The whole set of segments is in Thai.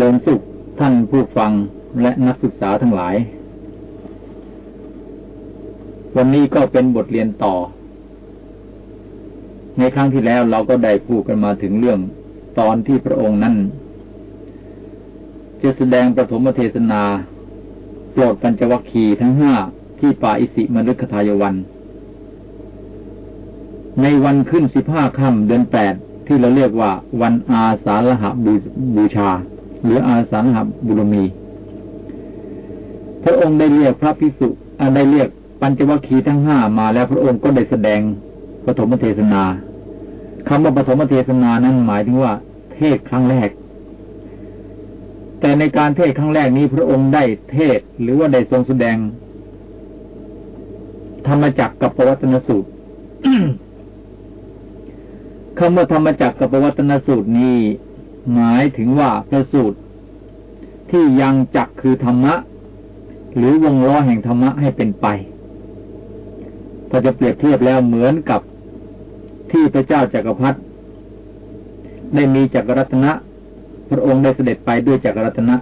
ริญสุขท่านผู้ฟังและนักศึกษาทั้งหลาย วันนี้ก็เป็นบทเรียนต่อ ในครั้งที่แล้วเราก็ได้พูดกันมาถึงเรื่องตอนที่พระองค์นั้นจะแสดงประถมเทศนาโปรดปัญจวัคคีย์ทั้งห้าที่ป่าอิสิมฤคทายวัน ในวันขึ้นสิบห้าค่ำเดือนแปดที่เราเรียกว่าวันอาสาฬหบบูชา หรืออาสาฬหบุรมี พระองค์ได้เรียกพระภิกษุได้เรียกปัญจวัคคีย์ทั้งห้ามาแล้วพระองค์ก็ได้แสดงปฐมเทศนาคำว่าปฐมเทศนานั้นหมายถึงว่า เทศครั้งแรก แต่ในการเทศครั้งแรกนี้พระองค์ได้เทศหรือว่าได้ทรงแสดง ธรรมจักกับปวัตนสูตรคำว่าธรรมจักกับปวัตนสูตรนี้ หมายถึงว่าพระสูตร ที่ยังจักคือธรรมะ หรือวงล้อแห่งธรรมะให้เป็นไป ถ้าจะเปรียบเทียบแล้วเหมือนกับที่พระเจ้าจากักรพรรดิได้มีจักรรัตนะ พระองค์ได้เสด็จไปด้วยจักรรัตนะ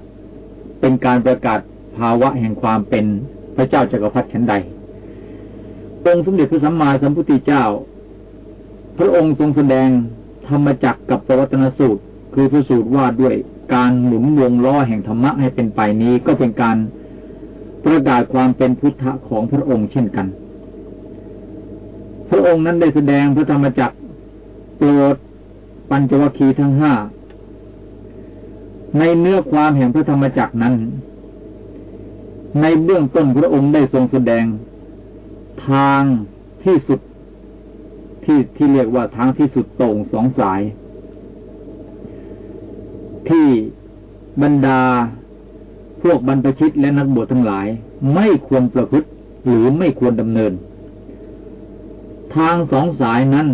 เป็นการประกาศภาวะแห่งความเป็นพระเจ้าจากักรพรรดิชั้นใดองค์สมเด็จพระสัมมาสัมพุทธเจ้า พระองค์ทรงแสดงธรรมจักกับปวัตนสูตร คือพระสูตรว่าด้วยการหมุนวงล้อแห่งธรรมะให้เป็นไปนี้ก็เป็นการประกาศความเป็นพุทธะของพระองค์เช่นกัน พระองค์นั้นได้แสดงพระธรรมจักรโปรดปัญจวัคคีย์ทั้งห้าในเนื้อความแห่งพระธรรมจักรนั้น ในเบื้องต้นพระองค์ได้ทรงแสดงทางที่สุดที่ที่เรียกว่าทางที่สุดตรงสองสาย ที่บรรดาพวกบรรพชิตและนักบวชทั้งหลาย ไม่ควรประพฤติหรือไม่ควรดำเนิน ทางสองสายนั้น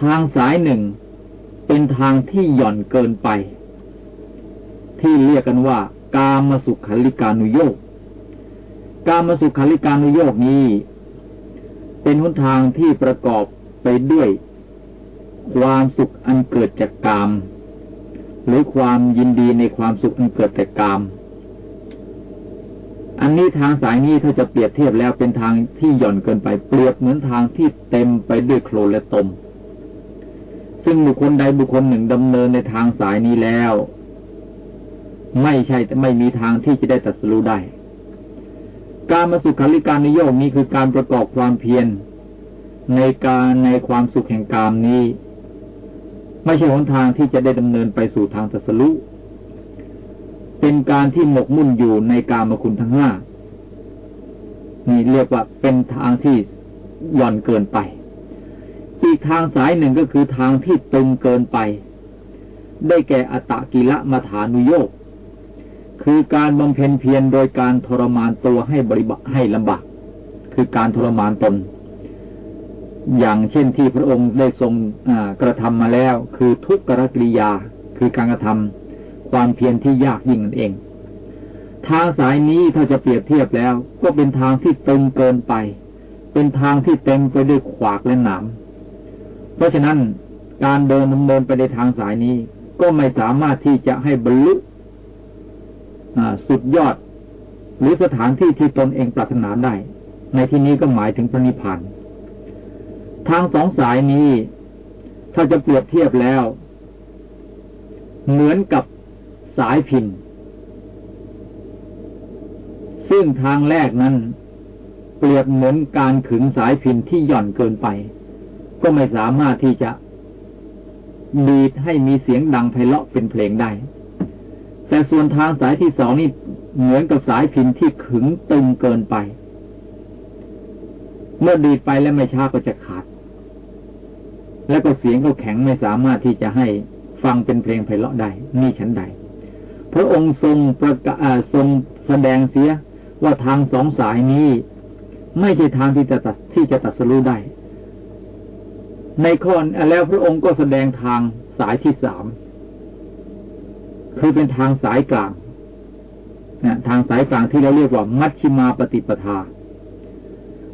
ทางสายหนึ่งเป็นทางที่หย่อนเกินไป ที่เรียกกันว่า กามสุขขัลิกานุโยกกามสุขขัลิกานุโยกนี้ เป็นหนทางที่ประกอบไปด้วย ความสุขอันเกิดจากกาม หรือความยินดีในความสุขอันเกิดจากกาม อันนี้ทางสายนี้ถ้าจะเปรียบเทียบแล้วเป็นทางที่หย่อนเกินไปเปรียบเหมือนทางที่เต็มไปด้วยโคลนและตม ซึ่งบุคคลใดบุคคลหนึ่งดำเนินในทางสายนี้แล้ว ไม่ใช่ไม่มีทางที่จะได้ตัดสู้ได้ การมาสุขาริการนิยมนี้คือการประกอบความเพียรในการในความสุขแห่งกามนี้ ไม่ใช่หนทางที่จะได้ดำเนินไปสู่ทางตัสู้เป็นการที่หมกมุ่นอยู่ในกามคุณทั้งห้านี่เรียกว่าเป็นทางที่หย่อนเกินไป อีกทางสายหนึ่งก็คือทางที่ตึงเกินไป ได้แก่อัตกิละมาฐานุโยกคือการบำเพ็ญเพียรโดยการทรมานตัวให้บริบให้ลำบาก คือการทรมานตน อย่างเช่นที่พระองค์ได้ทรงกระทำมาแล้ว คือทุกขกริยาคือการกระทำความเพียรที่ยากยิ่งนั่นเอง ทางสายนี้ถ้าจะเปรียบเทียบแล้ว ก็เป็นทางที่ตึงเกินไป เป็นทางที่เต็มไปด้วยขวากและหนามเพราะฉะนั้นการเดินดำเนินไปในทางสายนี้ ก็ไม่สามารถที่จะให้บรรลุสุดยอด หรือสถานที่ที่ตนเองปรารถนาได้ ในที่นี้ก็หมายถึงพระนิพพาน ทางสองสายนี้ ถ้าจะเปรียบเทียบแล้ว เหมือนกับสายพิน ซึ่งทางแรกนั้น เปรียบเหมือนการขึงสายพินที่หย่อนเกินไป ก็ไม่สามารถที่จะบีดให้มีเสียงดังไพเราะเป็นเพลงได้ แต่ส่วนทางสายที่สองนี่เหมือนกับสายพินที่ขึงตึงเกินไป เมื่อดีดไปแล้วไม่ช้าก็จะขาด แล้วก็เสียงก็แข็งไม่สามารถที่จะให้ฟังเป็นเพลงไพเราะได้นี่ฉันใด พระองค์ทรงประกาศทรงแสดงเสียว่าทางสองสายนี้ ไม่ใช่ทางที่จะตัดที่จะตัดสู้ได้ ในข้อแล้วพระองค์ก็แสดงทางสายที่สามคือเป็นทางสายกลางนะทางสายกลางที่เราเรียกว่ามัชชิมาปฏิปทา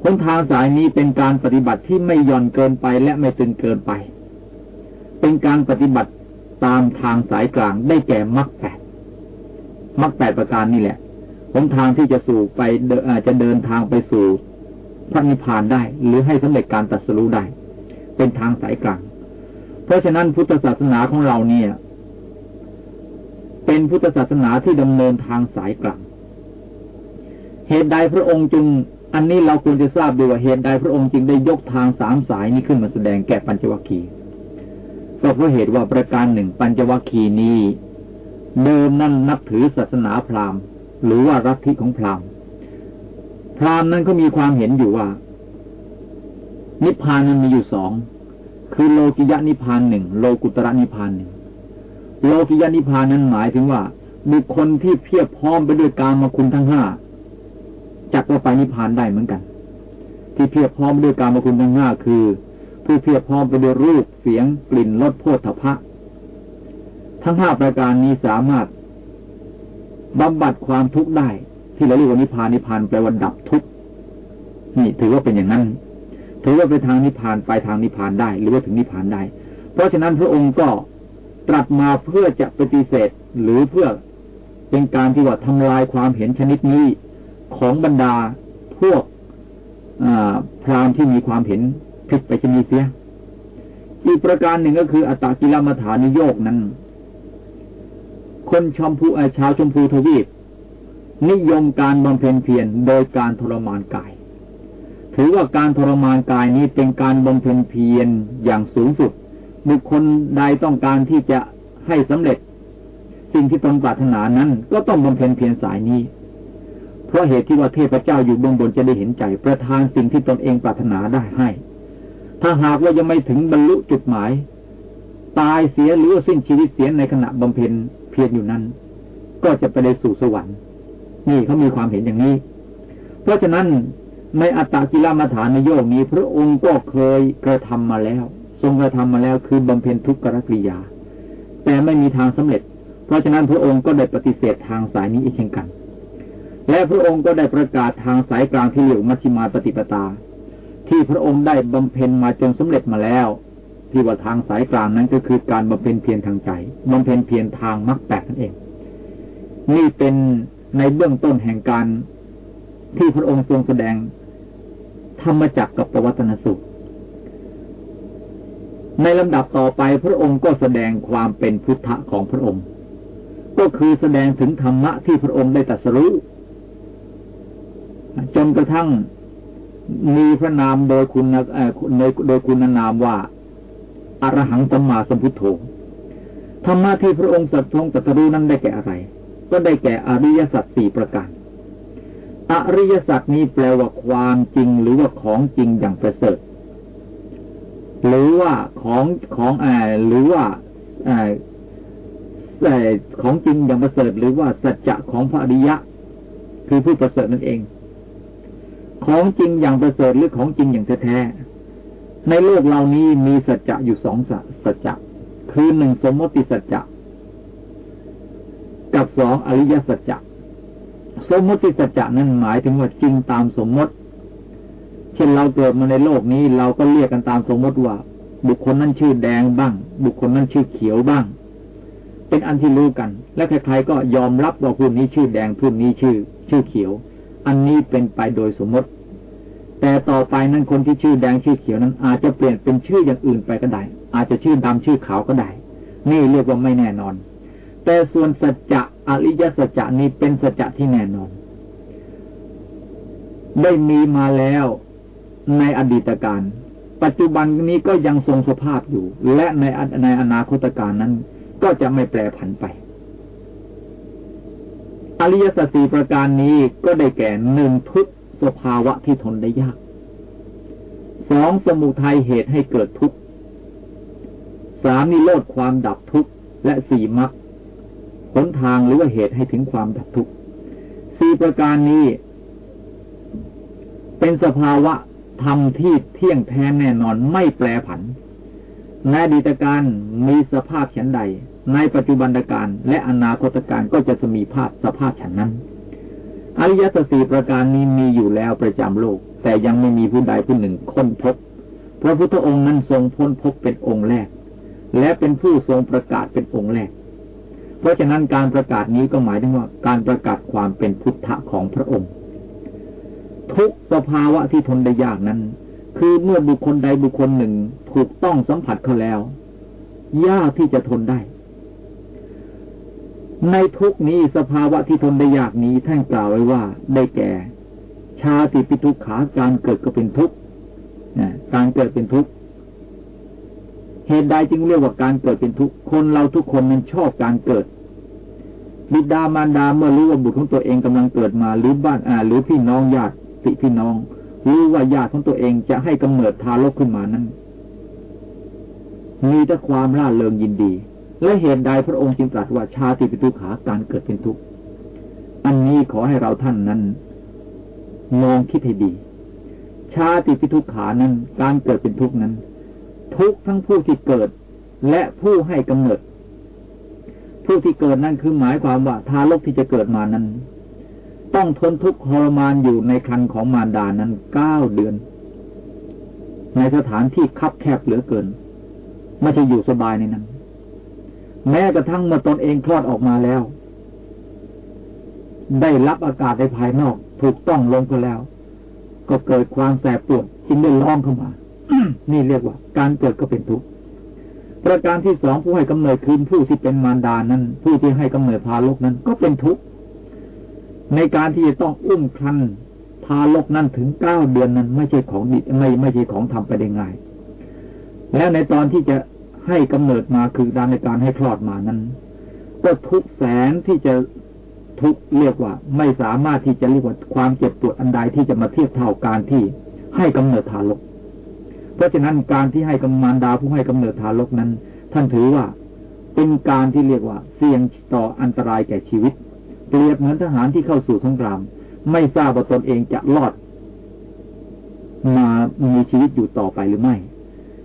คนทางสายนี้เป็นการปฏิบัติที่ไม่ย่อนเกินไปและไม่ตึงเกินไป เป็นการปฏิบัติตามทางสายกลางได้แก่มรรคแปดมรรคแปดประการนี่แหละหนทางที่จะสู่ไปจะเดินทางไปสู่พระนิพพานได้ หรือให้สำเร็จการตัดสู้ได้ เป็นทางสายกลาง เพราะฉะนั้นพุทธศาสนาของเราเนี่ย เป็นพุทธศาสนาที่ดำเนินทางสายกลางเหตุใดพระองค์จึง อันนี้เราควรจะทราบดูว่าเหตุใดพระองค์จึงได้ยกทางสามสายนี้ขึ้นมาแสดงแก่ปัญจวัคคีย์ก็เพราะเหตุว่าประการหนึ่งปัญจวัคคีย์นี้เดิมนั่นนับถือศาสนาพราหมณ์ หรือว่ารัฐิของพราหมณ์ พราหมณ์นั้นก็มีความเห็นอยู่ว่า นิพพานนั้นมีอยู่สองคือโลกิยะนิพพานหนึ่งโลกุตระนิพพานหนึ่งโลกิยะนิพพานนั้นหมายถึงว่าบุคคลที่เพียบพร้อมไปด้วยการมาคุณทั้งห้า จัดว่าไปนิพพานได้เหมือนกัน ที่เพียบพร้อมด้วยการมาคุณทั้งห้าคือ ผู้เพียบพร้อมไปด้วยรูปเสียง กลิ่นรสโพธพะ ทั้งห้าประการนี้สามารถบำบัดความทุกข์ได้ ที่เราเรียกว่านิพพานนิพพานแปลว่าดับทุกข์นี่ถือว่าเป็นอย่างนั้น ถือว่าไปทางนิพพานไปทางนิพพานได้ หรือว่าถึงนิพพานได้ เพราะฉะนั้นพระองค์ก็ตรัสมาเพื่อจะปฏิเสธหรือเพื่อเป็นการที่ว่าทำลายความเห็นชนิดนี้ ของบรรดาพวกพรามที่มีความเห็นผิดไปชนิดเสีย อีกประการหนึ่งก็คือ อัตตกิลมัฐานิโยกนั้น คนชมพูชาวชมพูทวีป นิยมการบำเพ็ญเพียรโดยการทรมานกาย ถือว่าการทรมานกายนี้เป็นการบำเพ็ญเพียรอย่างสูงสุด บุคคลใดต้องการที่จะให้สำเร็จ สิ่งที่ตนปรารถนานั้น ก็ต้องบำเพ็ญเพียรสายนี้ เพราะเหตุที่ว่าเทพเจ้าอยู่เบื้องบนจะได้เห็นใจประทานสิ่งที่ตนเองปรารถนาได้ให้ ถ้าหากว่ายังไม่ถึงบรรลุจุดหมาย ตายเสียหรือสิ้นชีวิตเสียในขณะบำเพ็ญเพียรอยู่นั้น ก็จะไปในสู่สวรรค์นี่เขามีความเห็นอย่างนี้ เพราะฉะนั้นในอัตตกิลมัฐานโยกนี้ พระองค์ก็เคยกระทำมาแล้ว ทรงกระทำมาแล้วคือบำเพ็ญทุกขกริยา แต่ไม่มีทางสำเร็จ เพราะฉะนั้นพระองค์ก็ได้ปฏิเสธทางสายนี้อีกเช่นกัน และพระองค์ก็ได้ประกาศทางสายกลางที่เรียกมัชฌิมาปฏิปตา ที่พระองค์ได้บำเพ็ญมาจนสำเร็จมาแล้ว ที่ว่าทางสายกลางนั้นก็คือการบำเพ็ญเพียรทางใจบำเพ็ญเพียรทางมรรคแปดนั่นเอง นี่เป็นในเบื้องต้นแห่งการที่พระองค์ทรงแสดงธรรมจักกับปวัตนสุข ในลำดับต่อไปพระองค์ก็แสดงความเป็นพุทธะของพระองค์ ก็คือแสดงถึงธรรมะที่พระองค์ได้ตรัสรู้ จนกระทั่งมีพระนามโดยคุณในโดยคุณนามว่าอรหังสัมมาสัมพุทโธธรรมะที่พระองค์สัตทงตรัสรู้นั้นได้แก่อะไร ก็ได้แก่อริยสัจสี่ประการ อริยสัจนี้แปลว่าความจริงหรือว่าของจริงอย่างประเสริฐ หรือว่าของของอหรือว่าอของจริงอย่างประเสริฐ หรือว่าสัจจะของพระอริยะ คือผู้ประเสริฐนั่นเอง ของจริงอย่างประเสริฐหรือของจริงอย่างแท้ในโลกเหล่านี้มีสัจจะอยู่สองสัจจะคือหนึ่งสมมติสัจจะกับสองอริยสัจจะสมมติสัจจะนั้นหมายถึงว่าจริงตามสมมติ เช่นเราเกิดมาในโลกนี้เราก็เรียกกันตามสมมติว่า บุคคลนั้นชื่อแดงบ้าง บุคคลนั้นชื่อเขียวบ้าง เป็นอันที่รู้กัน และใครๆก็ยอมรับว่าผู้นี้ชื่อแดงผู้นี้ชื่อ ชื่อเขียว อันนี้เป็นไปโดยสมมติ แต่ต่อไปนั้นคนที่ชื่อแดงชื่อเขียวนั้น อาจจะเปลี่ยนเป็นชื่ออย่างอื่นไปก็ได้ อาจจะชื่อดำชื่อขาวก็ได้ นี่เรียกว่าไม่แน่นอน แต่ส่วนสัจจะอริยสัจจะนี้เป็นสัจจะที่แน่นอน ได้มีมาแล้วในอดีตการ ปัจจุบันนี้ก็ยังทรงสภาพอยู่ และในในอนาคตการนั้น ก็จะไม่แปรผันไป อริยสัจสี่ประการนี้ก็ได้แก่หนึ่งทุก สภาวะที่ทนได้ยากสองสมุทัยเหตุให้เกิดทุกข์สามนิโรธความดับทุกข์และสี่มรรคหนทางหรือว่าเหตุให้ถึงความดับทุกข์สี่ประการนี้ เป็นสภาวะธรรมที่เที่ยงแท้แน่นอนไม่แปรผันในอดีตการมีสภาพฉันใด ในปัจจุบันการและอนาคตการก็จะมีภาพสภาพฉันนั้น อริยสัจสี่ประการนี้มีอยู่แล้วประจำโลก แต่ยังไม่มีผู้ใดผู้หนึ่งค้นพบพระพุทธองค์นั้นทรงพ้นพบเป็นองค์แรก และเป็นผู้ทรงประกาศเป็นองค์แรก เพราะฉะนั้นการประกาศนี้ก็หมายถึงว่าการประกาศความเป็นพุทธะของพระองค์ ทุกสภาวะที่ทนได้ยากนั้น คือเมื่อบุคคลใดบุคคลหนึ่งถูกต้องสัมผัสเขาแล้ว ยากที่จะทนได้ ในทุกนี้สภาวะที่ทนได้ยากนี้ท่านกล่าวไว้ว่าได้แก่ ชาติปิทุกขาการเกิดก็เป็นทุกข์การเกิดเป็นทุกข์เหตุใดจึงเรียกว่าการเกิดเป็นทุกข์คนเราทุกคนนั้นชอบการเกิดบิดามารดาเมื่อรู้ว่าบุตรของตัวเองกำลังเกิดมาหรือบ้านอ่าหรือพี่น้องญาติพี่น้องรู้ว่าญาติของตัวเองจะให้กำเนิดทารกขึ้นมานั้นมีแต่ความร่าเริงยินดี และเหตุใดพระองค์จึงตรัสว่าชาติเป็นทุกขาการเกิดเป็นทุกข์อันนี้ขอให้เราท่านนั้นมองคิดให้ดี ชาติพิทุกขานั้น การเกิดเป็นทุกข์นั้น ทุกทั้งผู้ที่เกิด และผู้ให้กำเนิด ผู้ที่เกิดนั่นคือหมายความว่าทารกที่จะเกิดมานั้น ต้องทนทุกข์ทรมานอยู่ในคันของมารดานั้นเก้าเดือน ในสถานที่คับแคบเหลือเกินไม่ใช่อยู่สบายในนั้น แม้กระทั่งเมื่อตนเองคลอดออกมาแล้ว ได้รับอากาศในภายนอก ถูกต้องลงก็แล้ว ก็เกิดความแสบปวดจึงได้ร้องเข้ามา นี่เรียกว่า การเกิดก็เป็นทุกข์ประการที่สองผู้ให้กำเนิดคืนผู้ที่เป็นมารดานั้น ผู้ที่ให้กำเนิดทารกนั้น ก็เป็นทุกข์ในการที่จะต้องอุ้มคันทารกนั้นถึงเก้าเดือนนั้น ไม่ใช่ของดิไม่ไม่ใช่ของทำไปได้ง่าย แล้วในตอนที่จะ ให้กำเนิดมาคือการในการให้คลอดมานั้น ก็ทุกแสนที่จะทุกเรียกว่า ไม่สามารถที่จะเรียกว่าความเจ็บปวดอันใดที่จะมาเทียบเท่าการที่ให้กำเนิดทารก เพราะฉะนั้นการที่ให้กำมารดาผู้ให้กำเนิดทารกนั้น ท่านถือว่าเป็นการที่เรียกว่า เสี่ยงต่ออันตรายแก่ชีวิต เปรียบเหมือนทหารที่เข้าสู่สงคราม ไม่ทราบว่าตนเองจะรอด มามีชีวิตอยู่ต่อไปหรือไม่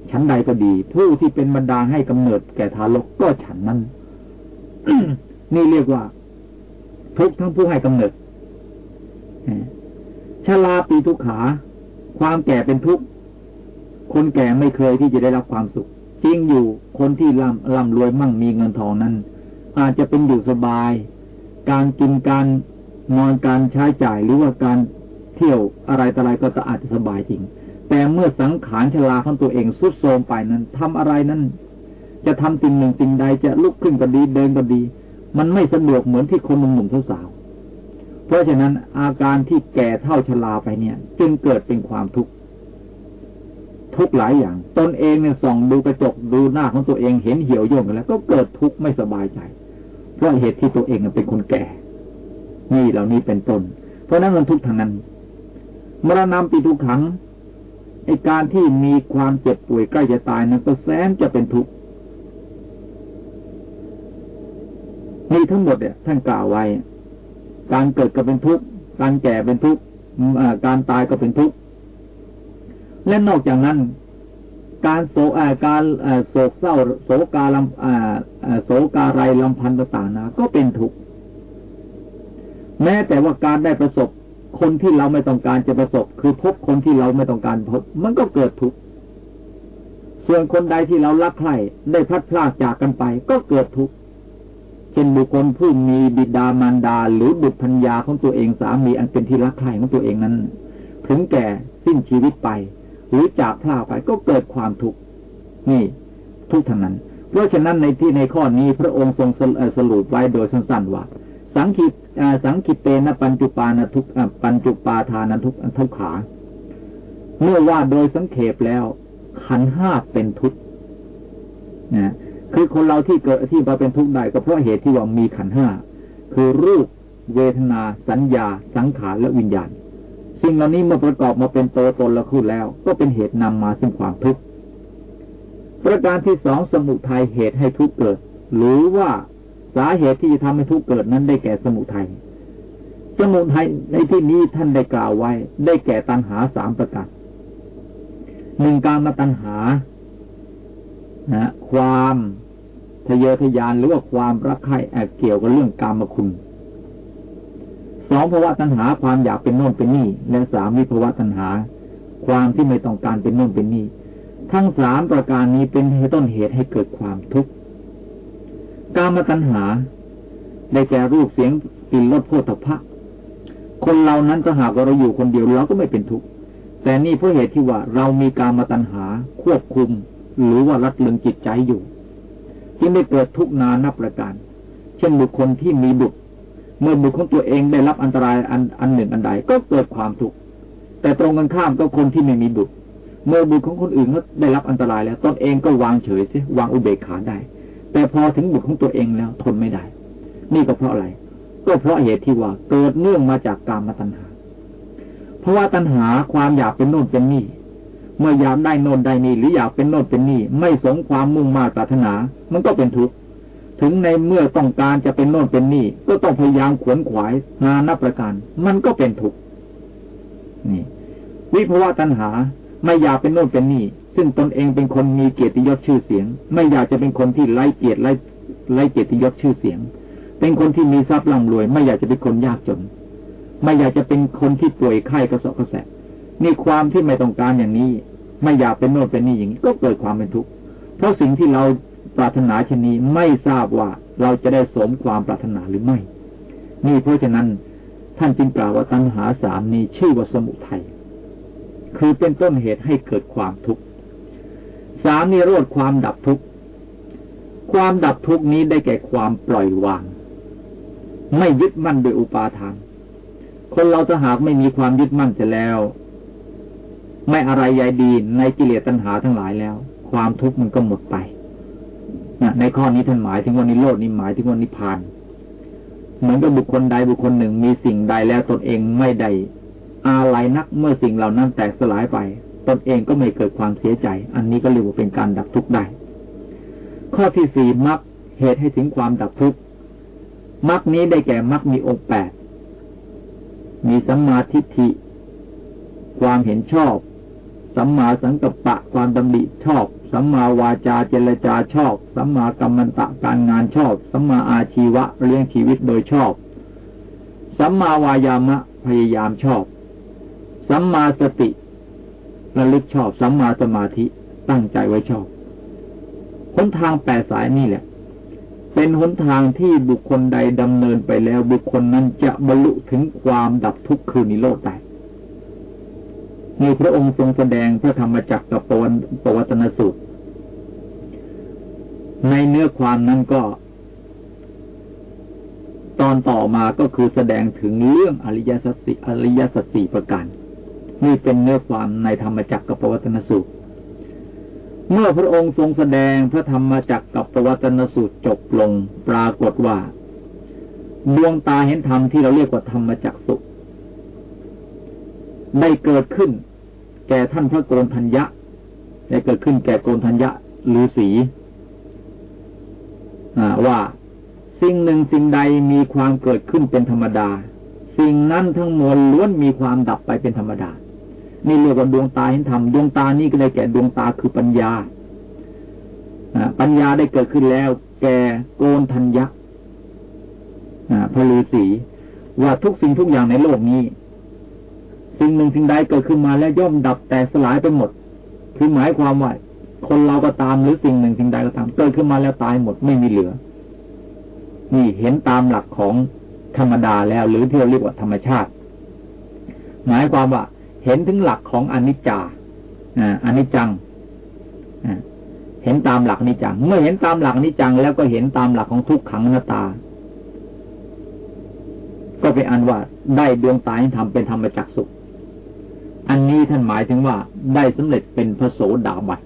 ฉันใดก็ดี ผู้ที่เป็นบรรดาให้กำเนิดแก่ทารกก็ฉันนั้นนี่เรียกว่า ทุกทั้งผู้ให้กำเนิดชาลาปีทุกขา ความแก่เป็นทุกข์คนแก่ไม่เคยที่จะได้รับความสุข จริงอยู่คนที่ร่ำร่ำรวยมั่งมีเงินทองนั้น อาจจะเป็นอยู่สบาย การกินการนอนการใช้จ่ายหรือว่าการเที่ยวอะไรต่ออะไรก็จะอาจจะสบายจริง แต่เมื่อสังขารชราของตัวเองสุดโทมไปนั้นทำอะไรนั้น จะทำสิ่งหนึ่งสิ่งใดจะลุกขึ้นก็ดีเดินก็ดี มันไม่สะดวกเหมือนที่คนหนุ่มๆสาวๆเพราะฉะนั้นอาการที่แก่เท่าชราไปเนี่ย จึงเกิดเป็นความทุกข์ทุกหลายอย่าง ตนเองเนี่ยส่องดูกระจกดูหน้าของตัวเองเห็นเหี่ยวย่นกันแล้ว ก็เกิดทุกข์ไม่สบายใจ เพราะเหตุที่ตัวเองเป็นคนแก่ นี่เหล่านี้เป็นต้น เพราะนั้นมันทุกข์ทางนั้นมรณะปีทุกขัง ไอการที่มีความเจ็บป่วยใกล้จะตายนั้นก็แสนจะเป็นทุกข์นี่ทั้งหมดเนี่ยท่านกล่าวไว้ การเกิดก็เป็นทุกข์การแก่เป็นทุกข์การตายก็เป็นทุกข์และนอกจากนั้น การโศกการโศกเศร้าโศกาลำโศการลำพันธ์ต่างๆนะก็เป็นทุกข์แม้แต่ว่าการได้ประสบ คนที่เราไม่ต้องการจะประสบ คือพบคนที่เราไม่ต้องการพบ มันก็เกิดทุกข์ส่วนคนใดที่เรารักใคร่ได้พัดพลากจากกันไป ก็เกิดทุกข์เช่นบุคคลผู้มีบิดามารดา หรือบุตรพัญญาของตัวเองสามีอันเป็นที่รักใคร่ของตัวเองนั้น ถึงแก่สิ้นชีวิตไป หรือจากพลาไปก็เกิดความทุกข์นี่ ทุกท่านั้น เพราะฉะนั้นในที่ในข้อนี้พระองค์ทรงสรุปไว้โดยสั้นๆว่า สังคิตสังคิเตนะปัญจุปานทุกปัญจุปาทานทุกทุกขา เมื่อว่าโดยสังเขปแล้ว ขันห้าเป็นทุกข์นะคือคนเราที่เกิดที่มาเป็นทุกข์ได้ก็เพราะเหตุที่ว่ามีขันห้าคือรูปเวทนา สัญญา สังขารและวิญญาณ สิ่งเหล่านี้เมื่อประกอบมาเป็นตัวตนละคู่แล้ว ก็เป็นเหตุนำมาซึ่งความทุกข์ประการที่สองสมุทัยเหตุให้ทุกข์เกิด หรือว่า สาเหตุที่จะทำให้ทุกข์เกิดนั้นได้แก่สมุทัยสมุทัยในที่นี้ท่านได้กล่าวไว้ ได้แก่ตัณหาสามประการหนึ่งการมาตัณหานะความทะเยอทะยานหรือว่าความรักใคร่แอบเกี่ยวกับเรื่องกรรมคุณสองภาวะตัณหาความอยากเป็นโน่นเป็นนี่และสามวิภาวะตัณหา ความที่ไม่ต้องการเป็นโน่นเป็นนี่ทั้งสามประการนี้เป็นต้นเหตุให้เกิดความทุกข์ กามตัณหา ได้แก่รูปเสียงกลิ่นรสโผฏฐะคนเรานั้นก็หากว่าเราอยู่คนเดียวเราก็ไม่เป็นทุกข์แต่นี่เพราะเหตุที่ว่าเรามีการมาตัญหาควบคุม หรือว่ารัดเลึงจิตใจอยู่จึงได้เกิดทุกข์นานับประการ เช่นบุคคลที่มีบุตรเมื่อบุตรของตัวเองได้รับอันตรายอันอันหนึ่งอันใดก็เกิดความทุกข์แต่ตรงกันข้ามก็คนที่ไม่มีบุตรเมื่อบุตรของคนอื่นเขาได้รับอันตรายแล้วตนเองก็วางเฉยสิวางอุเบกขาได้ แต่พอถึงบุตรของตัวเองแล้วทนไม่ได้ นี่ก็เพราะอะไร ก็เพราะเหตุที่ว่าเกิดเนื่องมาจากกามตัณหา เพราะว่าตัณหาความอยากเป็นโน่นเป็นนี่ เมื่ออยากได้โน่นได้นี่หรืออยากเป็นโน่นเป็นนี่ ไม่สมความมุ่งมา่ปรารถนา มันก็เป็นทุกข์ ถึงในเมื่อต้องการจะเป็นโน่นเป็นนี่ ก็ต้องพยายามขวนขวายนานับประการ มันก็เป็นทุกข์ นี่ วิภวะตัณหา ไม่อยากเป็นโน่นเป็นนี่ ซึ่งตนเองเป็นคนมีเกียรติยศชื่อเสียง ไม่อยากจะเป็นคนที่ไร้เกียรติไร้ไร้เกียรติยศชื่อเสียง เป็นคนที่มีทรัพย์ร่ำรวย ไม่อยากจะเป็นคนยากจน ไม่อยากจะเป็นคนที่ป่วยไข้กระสอบกระแสนี่ความที่ไม่ต้องการอย่างนี้ ไม่อยากเป็นโน่นเป็นนี่อย่างนี้ก็เกิดความเป็นทุกข์เพราะสิ่งที่เราปรารถนาชนีไม่ทราบว่าเราจะได้สมความปรารถนาหรือไม่ นี่เพราะฉะนั้นท่านจึงกล่าวว่าตัณหาสามนี้ชื่อว่าสมุทัย คือเป็นต้นเหตุให้เกิดความทุกข์ สามนิโรธความดับทุกข์ ความดับทุกข์นี้ได้แก่ความปล่อยวาง ไม่ยึดมั่นโดยอุปาทาน คนเราถ้าหากไม่มีความยึดมั่นเสร็จแล้ว ไม่อะไรใหญ่ดีในกิเลสตัณหาทั้งหลายแล้ว ความทุกข์มันก็หมดไปนะในข้อนี้ท่านหมายถึงว่านิโรดนี่หมายถึงว่านิพพาน เหมือนกับบุคคลใดบุคคลหนึ่งมีสิ่งใดแล้วตนเองไม่ได้อาลัยนักเมื่อสิ่งเหล่านั้นแตกสลายไป ตนเองก็ไม่เกิดความเสียใจ อันนี้ก็เรียกว่าเป็นการดับทุกข์ได้ ข้อที่สี่มรรคเหตุให้ถึงความดับทุกข์มรรคนี้ได้แก่มรรคมีองค์แปดมีสัมมาทิฏฐิ ความเห็นชอบ สัมมาสังกัปปะความดำริชอบ สัมมาวาจาเจรจาชอบ สัมมากรรมันตะการงานชอบ สัมมาอาชีวะเลี้ยงชีวิตโดยชอบ สัมมาวายามะพยายามชอบ สัมมาสติ ระลึกชอบสัมมาสมาธิตั้งใจไว้ชอบหนทางแปดสายนี่แหละ เป็นหนทางที่บุคคลใดดำเนินไปแล้วบุคคลนั้นจะบรรลุถึงความดับทุกข์คือนิโรธได้มีพระองค์ทรงแสดงพระธรรมจักรกับปวัตนสูตร ในเนื้อความนั้นก็ ตอนต่อมาก็คือแสดงถึงเรื่องอริยสัจสี่อริยสัจสี่ประการ นี่เป็นเนื้อความในธรรมจักรกับปวัตนสูตร เมื่อพระองค์ทรงแสดงพระธรรมจักรกับปวัตนสูตรจบลงปรากฏว่า ดวงตาเห็นธรรมที่เราเรียกว่าธรรมจักสุได้เกิดขึ้น แก่ท่านพระโกนทัญญะ ได้เกิดขึ้นแก่โกนทัญญะหรือสีว่าสิ่งหนึ่งสิ่งใดมีความเกิดขึ้นเป็นธรรมดา สิ่งนั้นทั้งมวลล้วนมีความดับไปเป็นธรรมดา นี่เรียกว่าดวงตาเห็นธรรมดวงตานี่ก็ได้แก่ดวงตาคือปัญญาปัญญาได้เกิดขึ้นแล้ว แก่โกนทัญญะพระฤาษีว่าทุกสิ่งทุกอย่างในโลกนี้ สิ่งหนึ่งสิ่งใดเกิดขึ้นมาแล้วย่อมดับแต่สลายไปหมด คือหมายความว่าคนเราก็ตามหรือสิ่งหนึ่งสิ่งใดก็ตามเกิดขึ้นมาแล้วตายหมดไม่มีเหลือ นี่เห็นตามหลักของธรรมดาแล้ว หรือที่เราเรียกว่าธรรมชาติ หมายความว่า เห็นถึงหลักของอนิจจาอนิจจังเห็นตามหลักนิจัง เมื่อเห็นตามหลักนิจัง แล้วก็เห็นตามหลักของทุกขังนาตา ก็เป็นอันว่าได้ดวงตาที่ทำเป็นธรรมจักสุขอันนี้ท่านหมายถึงว่าได้สำเร็จเป็นพระโสดาบัน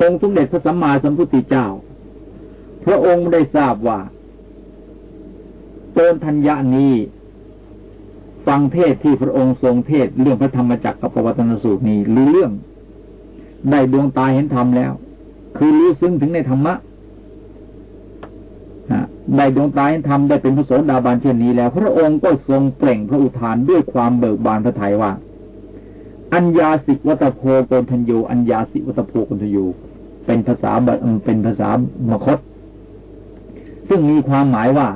องค์สมเด็จพระสัมมาสัมพุทธเจ้า พระองค์ได้ทราบว่าโตนทัญญานี้ ฟังเทศที่พระองค์ทรงเทศเรื่องพระธรรมจักรกับปวัตนสูตรนี้รู้เรื่อง ได้ดวงตาเห็นธรรมแล้ว คือรู้ซึ้งถึงในธรรมะได้ดวงตาเห็นธรรมได้เป็นพระโสดาบันเช่นนี้แล้ว พระองค์ก็ทรงเปล่งพระอุทานด้วยความเบิกบานพระทัยว่า อัญญาสิวัตโพโกนทัญโยอัญญาสิวัตโพโกนทัญโยเป็นภาษาเป็นภาษามคต ซึ่งมีความหมายว่า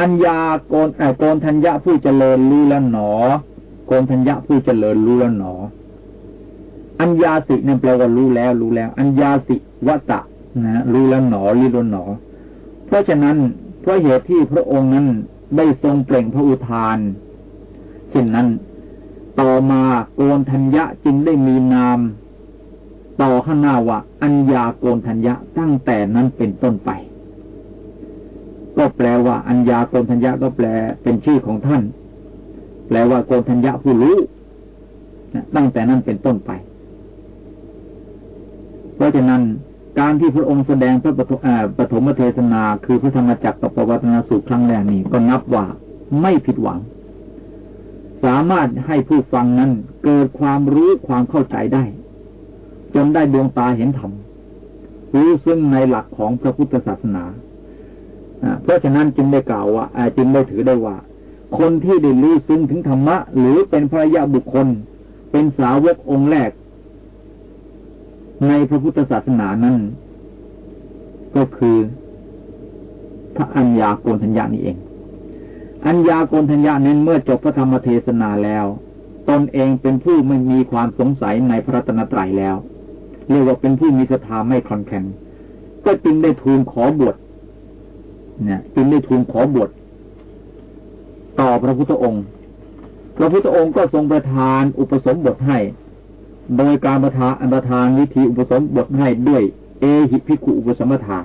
อัญญาโกนโกนทัญญะผู้เจริญรู้แล้วหนอ โกนทัญญะผู้เจริญรู้แล้วหนอ อัญญาสิเนั่นแปลว่ารู้แล้วรู้แล้ว อัญญาสิวัตะนะรู้แล้วหนอรู้แล้วหนอ เพราะฉะนั้นเพราะเหตุที่พระองค์นั้นได้ทรงเปล่งพระอุทานเช่นนั้น ต่อมาโกนทัญญะจึงได้มีนาม ต่อข้างหน้าว่า อัญญาโกนทัญญะตั้งแต่นั้นเป็นต้นไป ก็แปลว่าอัญญาโกนทัญญะก็แปลเป็นชื่อของท่าน แปลว่าโกนทัญญะผู้รู้ตั้งแต่นั้นเป็นต้นไป เพราะฉะนั้นการที่พระองค์แสดงพระปฐมเทศนา คือพระธรรมจักรกับปวัตนสูตรครั้งแรกนี้ก็นับว่าไม่ผิดหวัง สามารถให้ผู้ฟังนั้นเกิดความรู้ความเข้าใจได้ จนได้ดวงตาเห็นธรรมรู้ซึ่งในหลักของพระพุทธศาสนา เพราะฉะนั้นจึงได้กล่าวว่าจึงได้ถือได้ว่า คนที่ได้รู้ซึ่งถึงธรรมะ หรือเป็นพระยาบุคคล เป็นสาวกองค์แรก ในพระพุทธศาสนานั้น ก็คือพระอัญญาโกณทัญญานี่เอง อัญญาโกณทัญญานั้นเมื่อจบพระธรรมเทศนาแล้ว ตนเองเป็นผู้ไม่มีความสงสัยในพระตนตรัยแล้ว เรียกว่าเป็นผู้มีศรัทธาไม่คลอนแคลนก็จึงได้ทูลขอบวช เนี่ยจึงได้ทูลขอบวชต่อพระพุทธองค์ พระพุทธองค์ก็ทรงประทานอุปสมบทให้ โดยการประทานอันประทานวิธีอุปสมบทให้ด้วย เอหิพิคุอุปสมทาน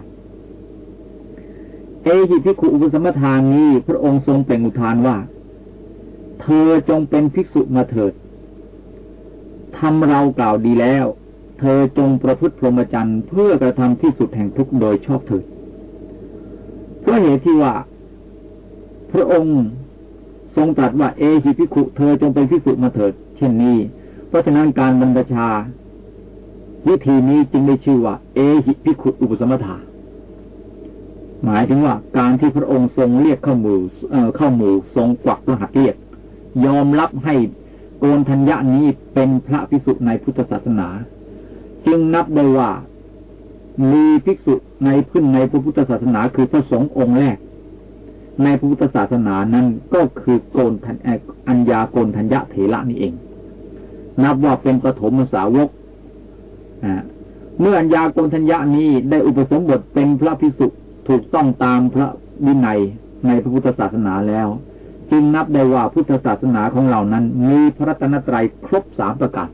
เอหิพิคุอุปสมทานนี้พระองค์ทรงเปล่งอุทานว่า เธอจงเป็นภิกษุมาเถิดทำเรากล่าวดีแล้ว เธอจงประพฤติพรหมจรรย์เพื่อกระทำที่สุดแห่งทุกโดยชอบเถิด เพราะเหตุที่ว่า พระองค์ทรงตรัสว่าเอหิพิคุเธอจงเป็นภิกษุมาเถิด เช่นนี้ เพราะฉะนั้นการบรรพชา วิธีนี้จึงได้ชื่อว่า เอหิพิคุอุปสมถาหมายถึงว่าการที่พระองค์ทรงเรียกเข้ามู่เข้ามู่ทรงกวักพระหัตถ์เรียก ยอมรับให้โกนทัญญานี้เป็นพระภิกษุในพุทธศาสนา จึงนับได้ว่า มีภิกษุในพื้นในพระพุทธศาสนาคือพระสงฆ์องค์แรก ในพระพุทธศาสนานั้นก็คือโกนทันอัญญาโกนทัญญาเถระนี่เอง นับว่าเป็นปฐมสาวกเมื่ออัญญาโกนทัญญานี้ได้อุปสมบทเป็นพระพิสุถูกต้องตามพระวินัยในพระพุทธศาสนาแล้ว จึงนับได้ว่าพุทธศาสนาของเรานั้น มีพระตนตรัยครบสามประการ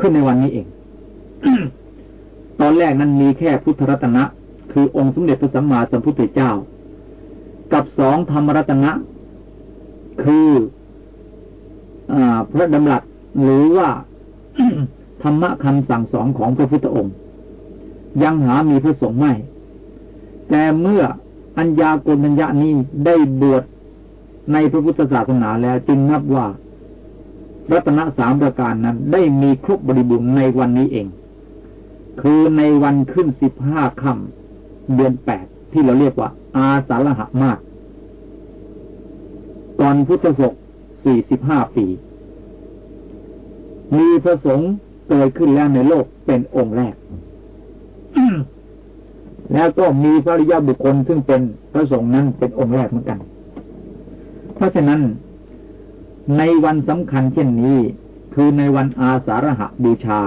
ขึ้นในวันนี้เอง ตอนแรกนั้นมีแค่พุทธรัตนะ คือองค์สมเด็จพระสัมมาสัมพุทธเจ้า กับสองธรรมรัตนะ คือพระดำรัสหรือว่าธรรมะคำสั่งสอนของพระพุทธองค์ ยังหามีพระสงฆ์ไม่ แต่เมื่ออัญญาโกณัญญานี้ได้บวชในพระพุทธศาสนาแล้วจึงนับว่า รัตนสามประการนั้นได้มีครบบริบูรณ์ในวันนี้เอง คือในวันขึ้นสิบห้าค่ำเดือนแปดที่เราเรียกว่า อาสาฬหะมากก่อนพุทธศกสี่สิบห้าปี มีพระสงฆ์เกิดขึ้นแล้วในโลกเป็นองค์แรก แล้วก็มีพระริยาบุคคลซึ่งเป็นพระสงฆ์นั้นเป็นองค์แรกเหมือนกัน เพราะฉะนั้นในวันสำคัญเช่นนี้ คือในวันอาสาฬหบูชา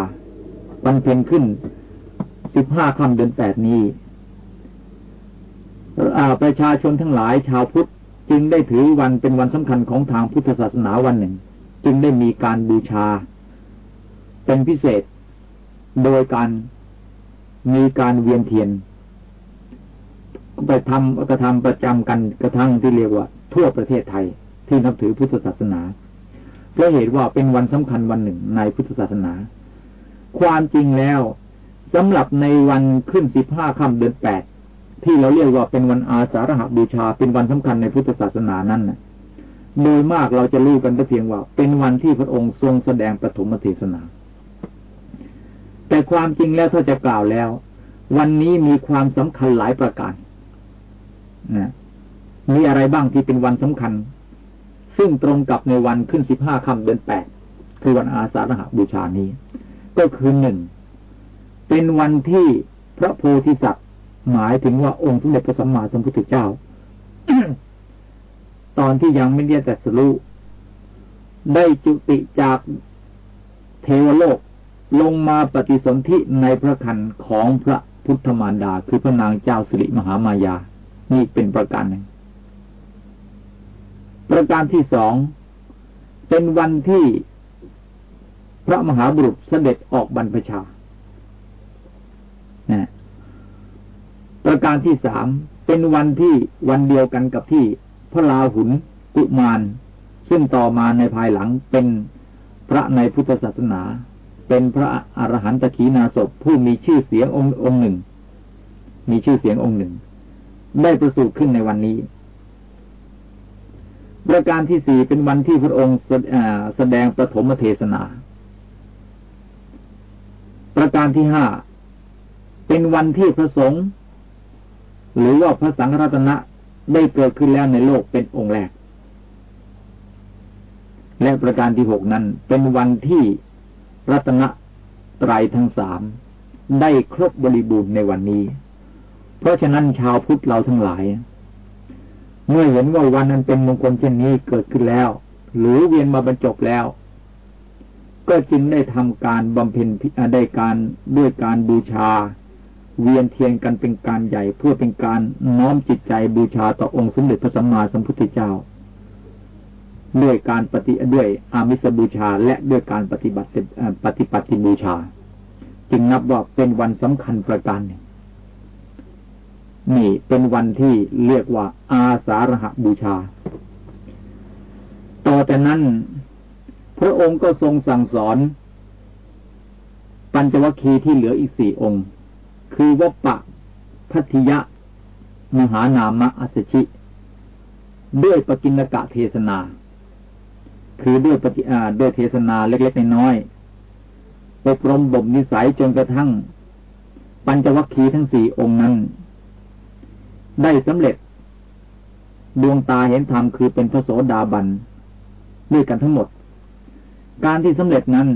วันเพ็ญขึ้น สิบห้าค่ำเดือนแปดนี้ประชาชนทั้งหลายชาวพุทธจึงได้ถือวันเป็นวันสำคัญของทางพุทธศาสนาวันหนึ่ง จึงได้มีการบูชา เป็นพิเศษ โดยการมีการเวียนเทียนไปทำกระทำประจำกันกระทั่งที่เรียกว่า ทั่วประเทศไทยที่นับถือพุทธศาสนาเพราะเหตุว่าเป็นวันสำคัญวันหนึ่งในพุทธศาสนา ความจริงแล้ว สำหรับในวันขึ้นสิบห้าค่ำเดือนแปดที่เราเรียกว่าเป็นวันอาสาฬหบูชา เป็นวันสำคัญในพุทธศาสนานั้นนะโดยมากเราจะรู้กันแต่เพียงว่า เป็นวันที่พระองค์ทรงแสดงปฐมเทศนา แต่ความจริงแล้วถ้าจะกล่าวแล้ว วันนี้มีความสำคัญหลายประการนะมีอะไรบ้างที่เป็นวันสำคัญ ซึ่งตรงกับในวันขึ้นสิบห้าค่ำเดือนแปดคือวันอาสาฬหบูชานี้ ก็คือหนึ่ง เป็นวันที่พระโพธิสัตว์ หมายถึงว่าองค์สมเด็จพระสัมมาสัมพุทธเจ้า ตอนที่ยังไม่ได้แต่สรุได้จุติจากเทวโลกลงมาปฏิสนธิในพระคันของพระพุทธมารดา คือพระนางเจ้าสิริมหามายา นี่เป็นประการหนึ่ง ประการที่สองเป็นวันที่พระมหาบุรุษเสด็จออกบรรพชา นะประการที่สามเป็นวันที่วันเดียวกันกับที่พระลาหุนกุมาร ซึ่งต่อมาในภายหลังเป็นพระในพุทธศาสนา เป็นพระอรหันตขีนาศพผู้มีชื่อเสียงองค์องค์หนึ่ง มีชื่อเสียงองค์หนึ่ง ได้ประสูติขึ้นในวันนี้ ประการที่สี่เป็นวันที่พระองค์แสดงประถมเทศนา ประการที่ห้า เป็นวันที่พระสงฆ์หรือว่าพระสังฆรัตนะได้เกิดขึ้นแล้วในโลกเป็นองค์แรก และประการที่หกนั้น เป็นวันที่รัตนตรทั้งสามได้ครบบริบูรณ์ในวันนี้ เพราะฉะนั้นชาวพุทธเราทั้งหลาย เมื่อเห็นว่าวันนั้นเป็นมงคลเช่นนี้เกิดขึ้นแล้ว หรือเวียนมาบรรจบแล้ว ก็จึงได้ทำการบำเพ็ญได้การด้วยการบูชา เวียนเทียนกันเป็นการใหญ่เพื่อเป็นการน้อมจิตใจบูชาต่อองค์สมเด็จพระสัมมาสัมพุทธเจ้า ด้วยการปฏิด้วยอามิสบูชา และด้วยการปฏิบัติปฏิปฏิบูชา จึงนับว่าเป็นวันสำคัญประการหนึ่งนี่เป็นวันที่เรียกว่า อาสาฬหบูชา ต่อแต่นั้น พระองค์ก็ทรงสั่งสอน ปัญจวัคคีย์ที่เหลืออีกสี่องค์ คือวปะพัทยะ มหานามะอัสชิ ด้วยปกินกะเทศนา คือด้วยปฏิอาด้วยเทศนาเล็กๆน้อยๆอบรมบ่มนิสัยจนกระทั่ง ปัญจวัคคีย์ทั้งสี่องค์นั้น ได้สำเร็จ ดวงตาเห็นธรรมคือเป็นพระโสดาบันด้วยกันทั้งหมด การที่สำเร็จนั้น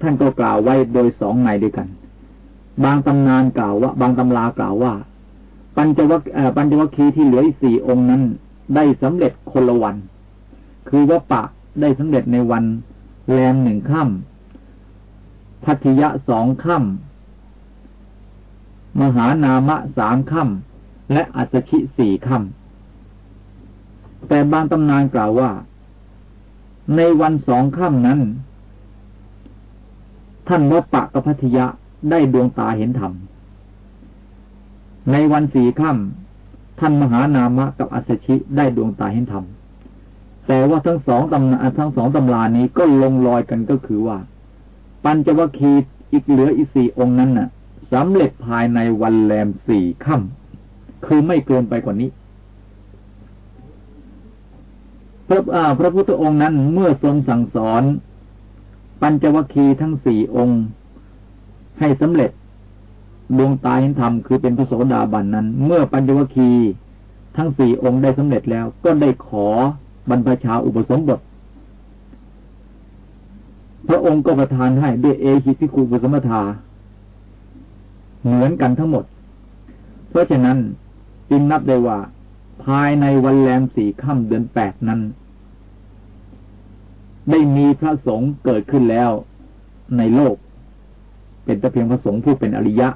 ท่านก็กล่าวไว้โดยสองในด้วยกัน บางตำนานกล่าวว่า บางตำรากล่าวว่า ปัญจวัคปัญจวัคคีที่เหลืออีกสี่องค์นั้น ได้สำเร็จคนละวัน คือว่าปะได้สำเร็จในวันแรมหนึ่งค่ำพัทยะสองค่ำมหานามะสามค่ำและอัศชิสี่ค่ำแต่บางตำนานกล่าวว่า ในวันสองค่ำนั้น ท่านวัปปะกับพัทยะ ได้ดวงตาเห็นธรรม ในวันสี่ค่ำท่านมหานามะกับอัศชิได้ดวงตาเห็นธรรม แต่ว่าทั้งสองตำนาทั้งสองตำรานี้ก็ลงรอยกันก็คือว่า ปัญจวัคคีอีกเหลืออีกสี่องค์นั้นน่ะสำเร็จภายในวันแรมสี่ค่ำคือไม่เกินไปกว่านี้พระพระพุทธองค์นั้นเมื่อทรงสั่งสอน ปัญจวัคคีย์ทั้งสี่องค์ ให้สำเร็จดวงตาเห็นธรรมคือเป็นพระโสดาบันนั้น เมื่อปัญจวัคคีย์ทั้งสี่องค์ได้สำเร็จแล้ว ก็ได้ขอบรรพชาอุปสมบท พระองค์ก็ประทานให้ด้วยเอหิพิคูปุสมทา เหมือนกันทั้งหมด เพราะฉะนั้นจึงนับได้ว่า ภายในวันแรมสี่ค่ำเดือนแปดนั้น ได้มีพระสงฆ์เกิดขึ้นแล้วในโลก เป็นแต่เพียงพระสงฆ์ผู้เป็นอริยะ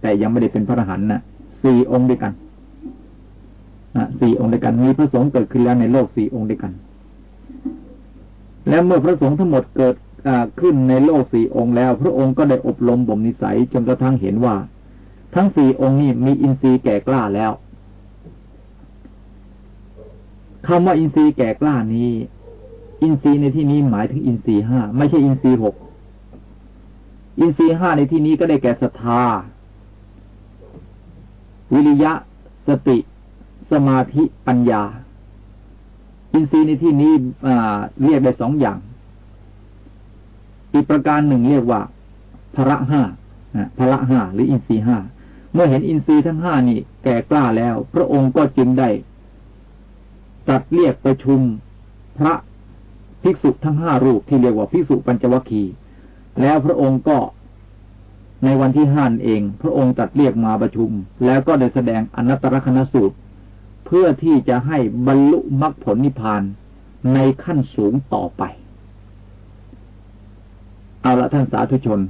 แต่ยังไม่ได้เป็นพระอรหันต์นะสี่องค์ด้วยกันนะสี่องค์ด้วยกันมีพระสงฆ์เกิดขึ้นแล้วในโลกสี่องค์ด้วยกัน แล้วเมื่อพระสงฆ์ทั้งหมดเกิดขึ้นในโลกสี่องค์แล้ว พระองค์ก็ได้อบรมบ่มนิสัยจนกระทั่งเห็นว่า ทั้งสี่องค์นี้มีอินทรีย์แก่กล้าแล้วคำว่าอินทรีย์แก่กล้านี้ อินทรีย์ในที่นี้หมายถึงอินทรีย์ห้าไม่ใช่อินทรีย์หก อินทรีห้าในที่นี้ก็ได้แก่ศรัทธา วิริยะ สติ สมาธิปัญญา อินทรีย์ในที่นี้เรียกได้สองอย่าง อีกประการหนึ่งเรียกว่าพระห้าพระห้าหรืออินทรีห้าเมื่อเห็นอินทรีย์ทั้งห้านี่แก่กล้าแล้ว พระองค์ก็จึงได้ตัดเรียกประชุมพระภิกษุทั้งห้ารูปที่เรียกว่าภิกษุปัญจวัคคีย์ แล้วพระองค์ก็ในวันที่ห้านเอง พระองค์ตัดเรียกมาประชุม แล้วก็ได้แสดงอนัตตลกนสูตร เพื่อที่จะให้บรรลุมรรคผลนิพพานในขั้นสูงต่อไป เอาละท่านสาธุชน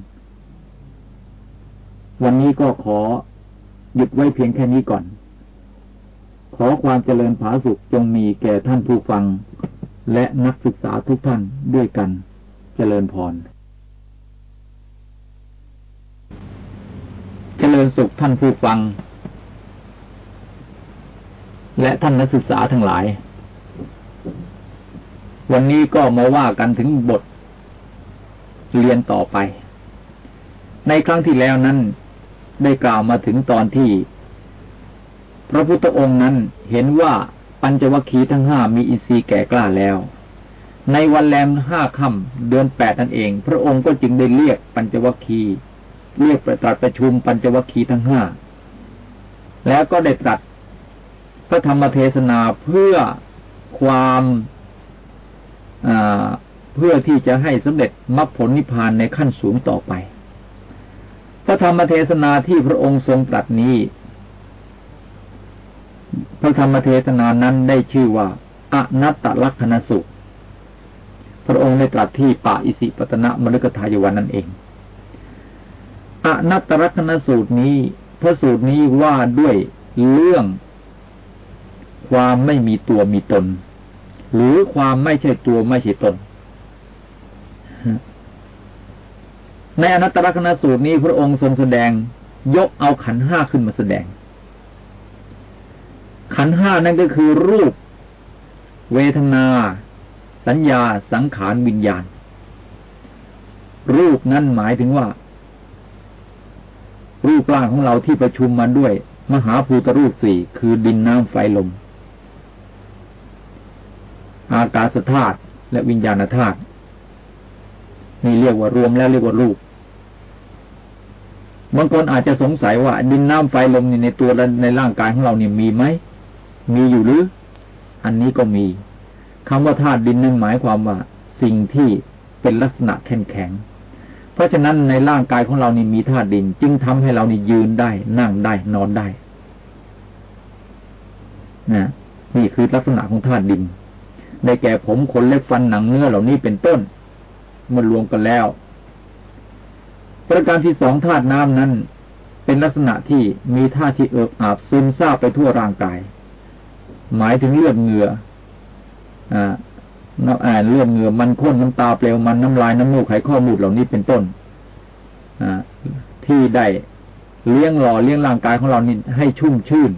วันนี้ก็ขอหยุดไว้เพียงแค่นี้ก่อน ขอความเจริญผาสุขจงมีแก่ท่านผู้ฟัง และนักศึกษาทุกท่านด้วยกัน เจริญพร ญสุขท่านผู้ฟัง และท่านนักศึกษาทั้งหลาย วันนี้ก็มาว่ากันถึงบท เรียนต่อไป ในครั้งที่แล้วนั้น ได้กล่าวมาถึงตอนที่ พระพุทธองค์นั้นเห็นว่าปัญจวัคคีย์ทั้งห้ามีอินทรีย์แก่กล้าแล้ว ในวันแรมห้าค่ำเดือนแปดนั่นเอง พระองค์ก็จึงได้เรียกปัญจวัคคีย์ เรียกประตรัสประชุมปัญจวัคคีย์ทั้งห้าแล้วก็ได้ตรัสพระธรรมเทศนาเพื่อความเพื่อที่จะให้สำเร็จมรรคผลนิพพานในขั้นสูงต่อไป พระธรรมเทศนาที่พระองค์ทรงตรัสนี้ พระธรรมเทศนานั้นได้ชื่อว่าอนัตตลักษณสุข พระองค์ได้ตรัสที่ป่าอิสิปตนะมฤคทายวันนั่นเอง อนัตตลักษณสูตรนี้ พระสูตรนี้ว่าด้วยเรื่องความไม่มีตัวมีตน หรือความไม่ใช่ตัวไม่ใช่ตน ในอนัตตลกนสูตรนี้พระองค์ทรงแสดงยกเอาขันห้าขึ้นมาแสดง ขันห้านั่นก็คือรูป เวทนา สัญญาสังขารวิญญาณ รูปนั้นหมายถึงว่า รูปร่างของเราที่ประชุมมาด้วย มหาภูตรูปสี่คือดินน้ำไฟลม อากาศธาตุและวิญญาณธาตุนี่เรียกว่ารวมแล้วเรียกว่ารูปบางคนอาจจะสงสัยว่า ดินน้ำไฟลมในตัวในร่างกายของเราเนี่ยมีไหมมีอยู่หรือ อันนี้ก็มีคำว่าธาตุดินนั้นหมายความว่า สิ่งที่เป็นลักษณะแข็งแข็ง ราะฉะนั้นในร่างกายของเรานี่มีธาตุดิน จึงทำให้เรานี่ยืนได้ นั่งได้นอนได้นะนี่คือลักษณะของธาตุดิน ได้แก่ผมขนเล็บฟันหนังเนื้อเหล่านี้เป็นต้นมันรวมกันแล้ว ประการที่สองธาตุน้ำนั้น เป็นลักษณะที่มีธาตุที่เอิบอาบซึมซาบไปทั่วร่างกาย หมายถึงเลือดเหงื่ออ่า น้ำอ่านเลือดเหงื่อมันข้นน้ำตาเปลวมันน้ำลายน้ำมูกไขข้อมูดเหล่านี้เป็นต้นอที่ได้เลี้ยงหล่อเลี้ยงร่างกายของเรานี่ให้ชุ่มชื่น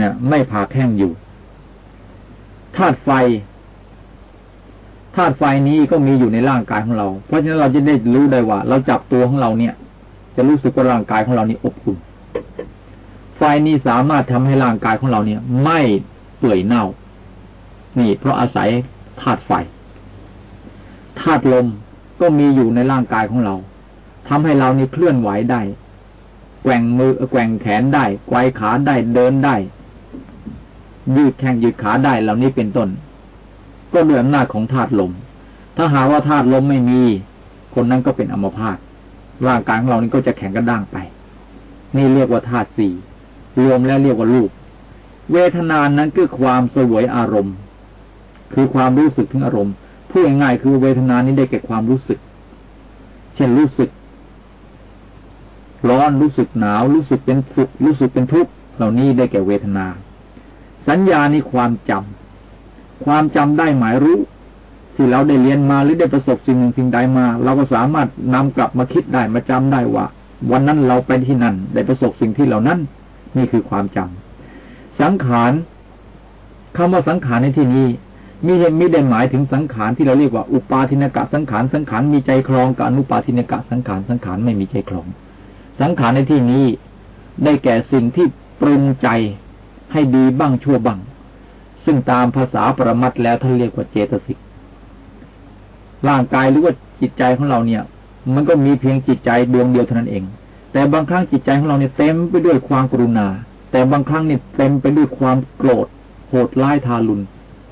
นะไม่ผาแข้งอยู่ธาตุไฟธาตุไฟนี้ก็มีอยู่ในร่างกายของเรา เพราะฉะนั้นเราจะได้รู้ได้ว่า เราจับตัวของเราเนี่ย จะรู้สึกว่าร่างกายของเรานี่อบอุ่นไฟนี้สามารถทำให้ร่างกายของเราเนี่ย ไม่เปื่อยเน่า นี่ เพราะอาศัย ธาตุไฟธาตุลมก็มีอยู่ในร่างกายของเราทำให้เรานี่เคลื่อนไหวได้ แกว่งมือแกว่งแขนได้ไกวขาได้เดินได้ ยืดแข้งยืดขาได้เหล่านี้เป็นต้น ก็ด้วยอำนาจของธาตุลม ถ้าหาว่าธาตุลมไม่มี คนนั้นก็เป็นอัมพาตร่างกายของเรานี่ก็จะแข็งกระด้างไป นี่เรียกว่าธาตุสี่รวมแล้วเรียกว่ารูปเวทนานั้นคือความสวยอารมณ์ คือความรู้สึกถึงอารมณ์พูดง่ายๆคือเวทนานี้ได้แก่ความรู้สึก เช่นรู้สึก ร้อนรู้สึกหนาว รู้สึกเป็นสุขรู้สึกเป็นทุกข์เหล่านี้ได้แก่เวทนา สัญญานี่ความจำความจำได้หมายรู้ ที่เราได้เรียนมาหรือได้ประสบสิ่งหนึ่งสิ่งใดมา เราก็สามารถนำกลับมาคิดได้มาจำได้ว่า วันนั้นเราไปที่นั่น ได้ประสบสิ่งที่เหล่านั้น นี่คือความจำสังขารคำว่าสังขารในที่นี้ มีเห็นมีได้หมายถึงสังขารที่เราเรียกว่าอุปาทินกะสังขารสังขารมีใจครองกับอนุปาทินกะสังขารสังขารไม่มีใจครอง สังขารในที่นี้ได้แก่สิ่งที่ปรุงใจให้ดีบ้างชั่วบ้าง ซึ่งตามภาษาประมัดแล้วท่านเรียกว่าเจตสิกร่างกายหรือว่าจิตใจของเราเนี่ย มันก็มีเพียงจิตใจดวงเดียวเท่านั้นเอง แต่บางครั้งจิตใจของเราเนี่ยเต็มไปด้วยความกรุณา แต่บางครั้งเนี่ยเต็มไปด้วยความโกรธโหดร้ายทารุณ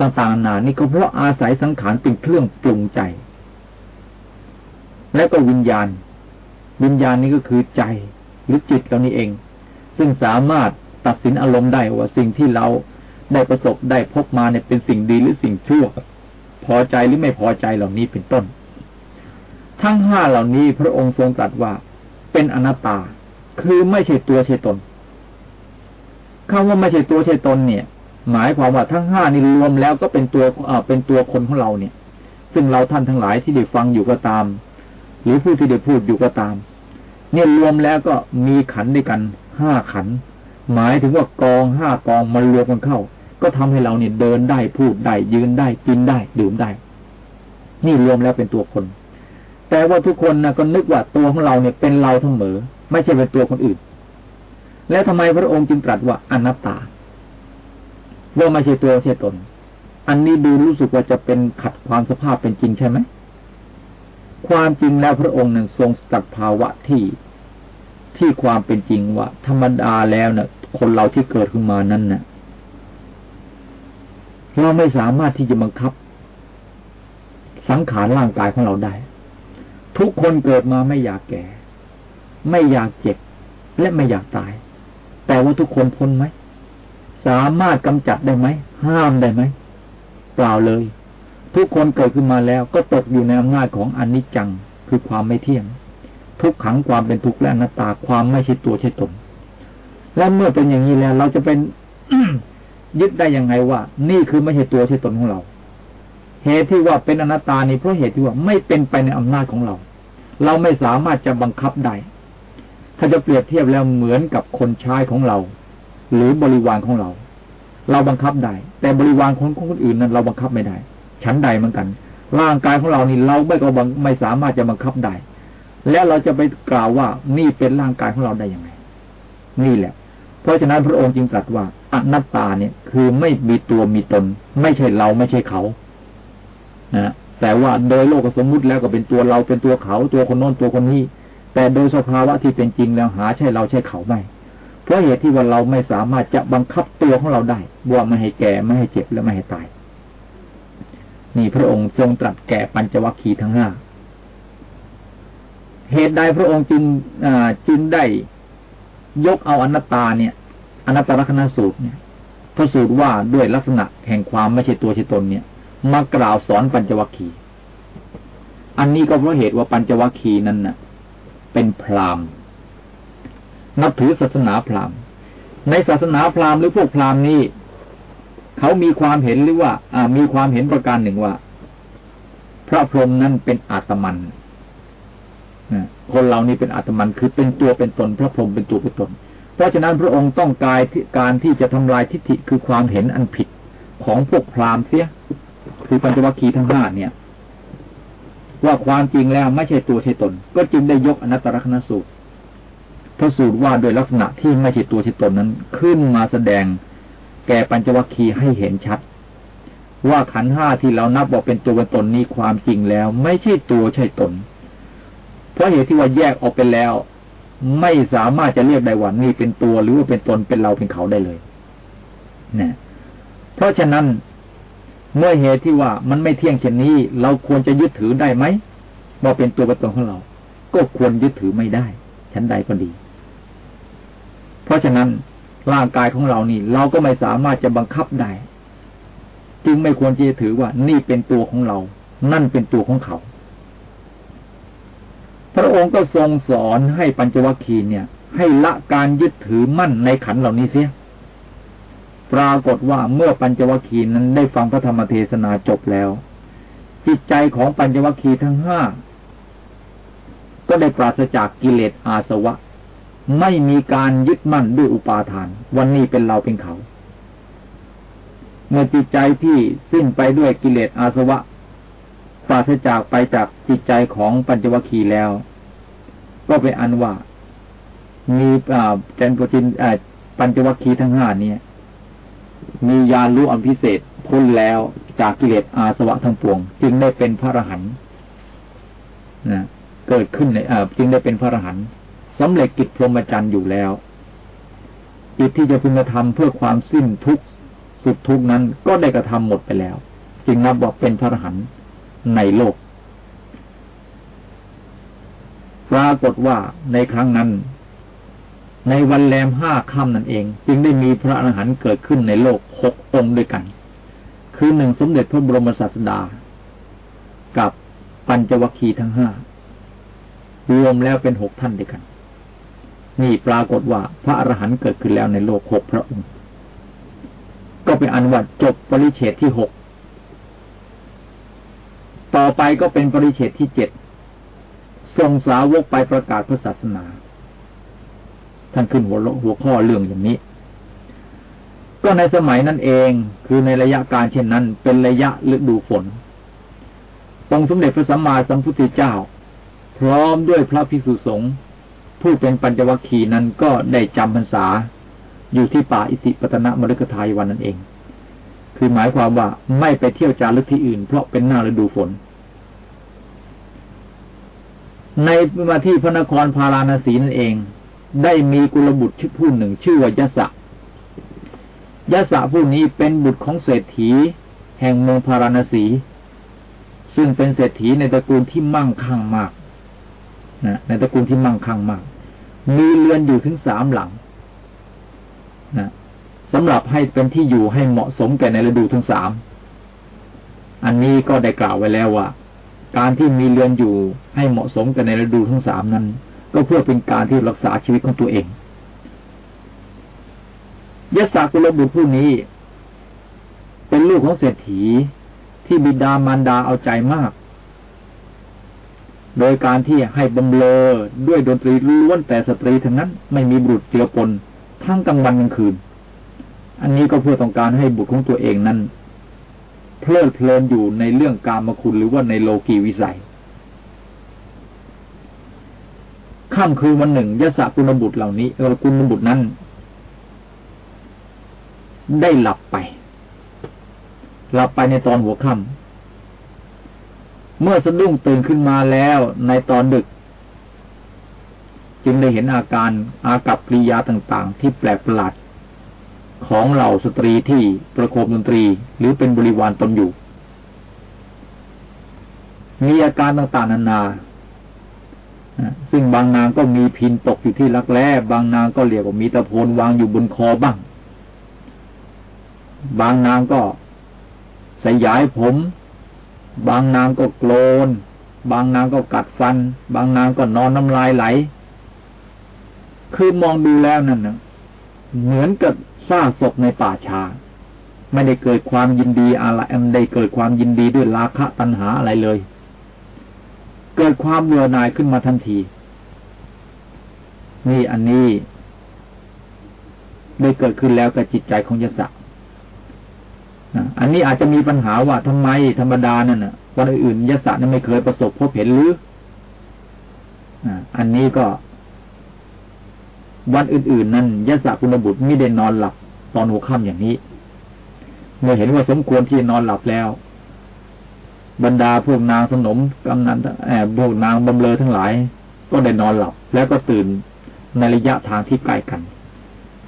ต่างๆนานนี่ก็เพราะอาศัยสังขารเป็นเครื่องปรุงใจ และก็วิญญาณ วิญญาณนี้ก็คือใจหรือจิตเรานี่เอง ซึ่งสามารถตัดสินอารมณ์ได้ว่าสิ่งที่เราได้ประสบได้พบมาเนี่ยเป็นสิ่งดีหรือสิ่งชั่ว พอใจหรือไม่พอใจเหล่านี้เป็นต้น ทั้งห้าเหล่านี้พระองค์ทรงตรัสว่า เป็นอนัตตา คือไม่ใช่ตัวใช่ตนคำว่าไม่ใช่ตัวใช่ตนเนี่ย หมายความว่าทั้งห้านี่รวมแล้วก็เป็นตัวเป็นตัวคนของเราเนี่ย ซึ่งเราท่านทั้งหลายที่ได้ฟังอยู่ก็ตาม หรือผู้ที่ได้พูดอยู่ก็ตาม เนี่ยรวมแล้วก็มีขันด้วยกันห้าขัน หมายถึงว่ากองห้ากองมันรวมกันเข้า ก็ทำให้เราเนี่ยเดินได้พูดได้ยืนได้กินได้ดื่มได้ นี่รวมแล้วเป็นตัวคน แต่ว่าทุกคนนะก็นึกว่าตัวของเราเนี่ยเป็นเราทั้งเหมอไม่ใช่เป็นตัวคนอื่น แล้วทำไมพระองค์จึงตรัสว่าอนัตตา ว่าไม่ใช่ตัวใช่ตน อันนี้ดูรู้สึกว่าจะเป็นขัดความสภาพเป็นจริงใช่ไหม ความจริงแล้วพระองค์นั้นทรงตัดภาวะที่ที่ความเป็นจริงว่า ธรรมดาแล้วเนะ่ะ คนเราที่เกิดขึ้นมานั้นนะ่ะเราไม่สามารถที่จะบังคับ สังขารร่างกายของเราได้ ทุกคนเกิดมาไม่อยากแก่ ไม่อยากเจ็บ และไม่อยากตาย แต่ว่าทุกคนพ้นไหม สามารถกำจัดได้ไหม ห้ามได้ไหม เปล่าเลย ทุกคนเกิดขึ้นมาแล้วก็ตกอยู่ในอำนาจของอนิจจัง คือความไม่เที่ยง ทุกขังความเป็นทุกข์และอนัตตาความไม่ใช่ตัวใช่ตน และเมื่อเป็นอย่างนี้แล้วเราจะเป็นยึดได้ยังไงว่า นี่คือไม่ใช่ตัวใช่ตนของเรา เหตุที่ว่าเป็นอนัตตานี่เพราะเหตุที่ว่าไม่เป็นไปในอำนาจของเรา เราไม่สามารถจะบังคับได้ ถ้าจะเปรียบเทียบแล้วเหมือนกับคนใช้ของเรา หรือบริวารของเรา เราบังคับได้ แต่บริวารของคนอื่นนั้นเราบังคับไม่ได้ ชั้นใดเหมือนกัน ร่างกายของเรานี่เราไม่ก็บังไม่สามารถจะบังคับได้ แล้วเราจะไปกล่าวว่านี่เป็นร่างกายของเราได้ยังไง นี่แหละ เพราะฉะนั้นพระองค์จึงตรัสว่าอนัตตาเนี่ยคือไม่มีตัวมีตน ไม่ใช่เราไม่ใช่เขานะแต่ว่าโดยโลกสมมุติแล้วก็เป็นตัวเราเป็นตัวเขา ตัวคนโน้นตัวคนนี้ แต่โดยสภาวะที่เป็นจริงแล้วหาใช่เราใช่เขาไม่ ราะเหตุที่ว่าเราไม่สามารถจะบังคับตัวของเราได้ว่าไม่ให้แก่ไม่ให้เจ็บและไม่ให้ตาย นี่พระองค์ทรงตรัสแก่ปัญจวัคคีย์ทั้งห้าเหตุใดพระองค์จึงจึงได้ยกเอาอนัตตาเนี่ย อนัตตลักษณสูตรเนี่ยพระสูตรว่าด้วยลักษณะแห่งความไม่ใช่ตัวใช่ตนเนี่ย มากล่าวสอนปัญจวัคคีย์อันนี้ก็เพราะเหตุว่าปัญจวัคคีย์นั้นน่ะ เป็นพราหมณ์ นับถือศาสนาพราหมณ์ ในศาสนาพราหมณ์หรือพวกพราหมณ์นี้เขามีความเห็นหรือว่า อ่า มีความเห็นประการหนึ่งว่า พระพรหมนั้นเป็นอาตมันคนเรานี่เป็นอาตมันคือเป็นตัวเป็นตน พระพรหมเป็นตัวเป็นตน เพราะฉะนั้นพระองค์ต้องการการที่จะทำลายทิฏฐิคือความเห็นอันผิดของพวกพราหมณ์เสีย คือปัญจวัคคีย์ทั้งห้าเนี่ย ว่าความจริงแล้วไม่ใช่ตัวใช่ตน ก็จึงได้ยกอนัตตลกนสูตร พระสูตรว่าโดยลักษณะที่ไม่ใช่ตัวใช่ตนนั้น ขึ้นมาแสดงแก่ปัญจวัคคีย์ให้เห็นชัด ว่าขันห้าที่เรานับบอกเป็นตัวเป็นตนนี้ความจริงแล้ว ไม่ใช่ตัวใช่ตน เพราะเหตุที่ว่าแยกออกไปแล้ว ไม่สามารถจะเรียกได้ว่านี่เป็นตัวหรือว่าเป็นตนเป็นเราเป็นเขาได้เลยนะเพราะฉะนั้นเมื่อเหตุที่ว่ามันไม่เที่ยงเช่นนี้ เราควรจะยึดถือได้ไหมว่าเป็นตัวเป็นตนของเรา ก็ควรยึดถือไม่ได้ชั้นใดก็ดี เพราะฉะนั้นร่างกายของเรานี่ เราก็ไม่สามารถจะบังคับได้จึงไม่ควรจะถือว่านี่เป็นตัวของเรา นั่นเป็นตัวของเขา พระองค์ก็ทรงสอนให้ปัญจวัคคีย์เนี่ย ให้ละการยึดถือมั่นในขันเหล่านี้เสีย ปรากฏว่าเมื่อปัญจวัคคีย์นั้นได้ฟังพระธรรมเทศนาจบแล้ว จิตใจของปัญจวัคคีย์ทั้งห้าก็ได้ปราศจากกิเลสอาสวะ ไม่มีการยึดมั่นด้วยอุปาทาน วันนี้เป็นเราเป็นเขา เมื่อจิตใจที่สิ้นไปด้วยกิเลสอาสวะปราศจากไปจากจิตใจของปัญจวัคคีย์แล้ว ก็เป็นอันว่า มีอ่าจันปจินปัญจวัคคีย์ทั้งห้านี้มียานรู้อันพิเศษพ้นแล้วจากกิเลสอาสวะทั้งปวง จึงได้เป็นพระอรหันต์นะเกิดขึ้นในจึงได้เป็นพระอรหันต์ สำเร็จกิจพรหมจรรย์อยู่แล้วกิจที่จะพึงกระทำเพื่อความสิ้นทุกข์สุดทุกนั้นก็ได้กระทำหมดไปแล้ว จึงนับว่าเป็นพระอรหันต์ในโลก ปรากฏว่าในครั้งนั้น ในวันแรมห้าค่ำนั่นเอง จึงได้มีพระอรหันต์เกิดขึ้นในโลกหกองค์ด้วยกัน คือหนึ่งสมเด็จพระบรมศาสดา กับปัญจวัคคีย์ทั้งห้ารวมแล้วเป็นหกท่านด้วยกัน นี่ปรากฏว่าพระอรหันต์เกิดขึ้นแล้วในโลกหกพระองค์ ก็เป็นอันว่าจบปริเฉดที่หกต่อไปก็เป็นปริเฉดที่เจ็ดทรงสาวกไปประกาศพระศาสนา ท่านขึ้นหัวหัวข้อเรื่องอย่างนี้ ก็ในสมัยนั้นเองคือในระยะการเช่นนั้น เป็นระยะฤดูฝนองค์สมเด็จพระสัมมาสัมพุทธเจ้า พร้อมด้วยพระภิกษุสงฆ์ ผู้เป็นปัญจวัคคีย์นั้นก็ได้จำพรรษา อยู่ที่ป่าอิสิปตนมฤคทายวันนั่นเอง คือหมายความว่าไม่ไปเที่ยวจารึกที่อื่น เพราะเป็นหน้าฤดูฝน ในมาที่พระนครพาราณสีนั่นเอง ได้มีกุลบุตรชื่อผู้หนึ่งชื่อว่ายศะยศะผู้นี้เป็นบุตรของเศรษฐี แห่งเมืองพาราณสี ซึ่งเป็นเศรษฐีในตระกูลที่มั่งคั่งมาก นะในตระกูลที่มั่งคั่งมาก มีเรือนอยู่ถึงสามหลังนะสำหรับให้เป็นที่อยู่ให้เหมาะสมแก่ในฤดูทั้งสาม อันนี้ก็ได้กล่าวไว้แล้วว่า การที่มีเรือนอยู่ให้เหมาะสมกันในฤดูทั้งสามนั้น ก็เพื่อเป็นการที่รักษาชีวิตของตัวเองยศกุลบุตรผู้นี้ เป็นลูกของเศรษฐีที่บิดามารดาเอาใจมาก โดยการที่ให้บำเลอด้วยดนตรีล้วนแต่สตรีทั้งนั้นไม่มีบุตรเจือปนทั้งกลางวันกลางคืน อันนี้ก็เพื่อต้องการให้บุตรของตัวเองนั้น เพลิดเพลินอยู่ในเรื่องการมคุณหรือว่าในโลกีวิสัยค่ำคืนวันหนึ่งยศกุลบุตรเหล่านี้เออกุลบุตรนั้น ได้หลับไป หลับไปในตอนหัวค่ำ เมื่อสะดุ้งตื่นขึ้นมาแล้วในตอนดึก จึงได้เห็นอาการอากับกริยาต่างๆ ที่แปลกประหลาดของเหล่าสตรีที่ประโคมดนตรีหรือเป็นบริวารตนอยู่ มีอาการต่างๆนานา ซึ่งบางนางก็มีพินตกอยู่ที่รักแร้บางนางก็เรียกว่ามีตะโพนวางอยู่บนคอบ้าง บางนางก็สยายผม บางนางก็โกลนบางนางก็กัดฟัน บางนางก็นอนน้ำลายไหล คือมองดูแล้วนั่นนะเหมือนกับซากศพในป่าชา ไม่ได้เกิดความยินดีอะไรไม่ได้เกิดความยินดีด้วยราคะตัณหาอะไรเลย เกิดความเบื่อหน่ายขึ้นมาทันที นี่อันนี้ ได้เกิดขึ้นแล้วกับจิตใจของยศ อันนี้อาจจะมีปัญหาว่าทำไมธรรมดานั่นน่ะวันอื่นยศนั้นไม่เคยประสบพบเห็นหรืออันนี้ก็ วันอื่น ๆ นั้นยศคุณบุตรไม่ได้นอนหลับ ตอนหัวค่ำอย่างนี้ เมื่อเห็นว่าสมควรที่นอนหลับแล้ว บรรดาพวกนางสนมกำนันแอบพวกนางบำเลอทั้งหลาย ก็ได้นอนหลับ แล้วก็ตื่นในระยะทางที่ใกล้กัน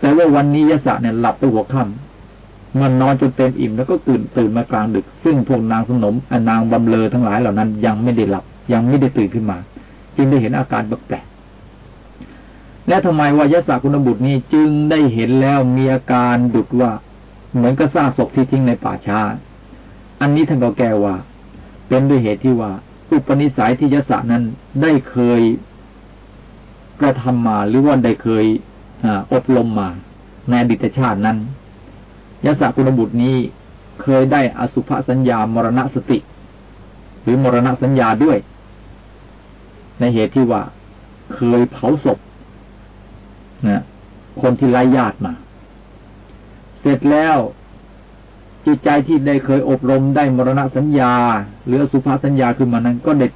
แต่ว่าวันนี้ยศเนี่ยหลับไปหัวค่ำ มันนอนจนเต็มอิ่มแล้วก็ตื่นตื่นมากลางดึก ซึ่งพวกนางสนมนางบำเลอทั้งหลายเหล่านั้น ยังไม่ได้หลับ ยังไม่ได้ตื่นขึ้นมา จึงได้เห็นอาการแปลกและทำไมว่ายศกุณบุตรนี้จึงได้เห็นแล้วมีอาการดุดว่า เหมือนกับซากศพที่ทิ้งในป่าช้า อันนี้ท่านก็แก้ว่า เป็นด้วยเหตุที่ว่า อุปนิสัยที่ยศนั้นได้เคยกระทำมาหรือว่าได้เคยอบรมมา ในอดีตชาตินั้น ยศกุลบุตรนี้เคยได้อสุภสัญญามรณสติ หรือมรณสัญญาด้วย ในเหตุที่ว่าเคยเผาศพนะคนที่ไร้ญาติมา เสร็จแล้วจิตใจที่ได้เคยอบรมได้มรณสัญญา หรืออสุภาสัญญาขึ้นมานั้น ก็เด็ด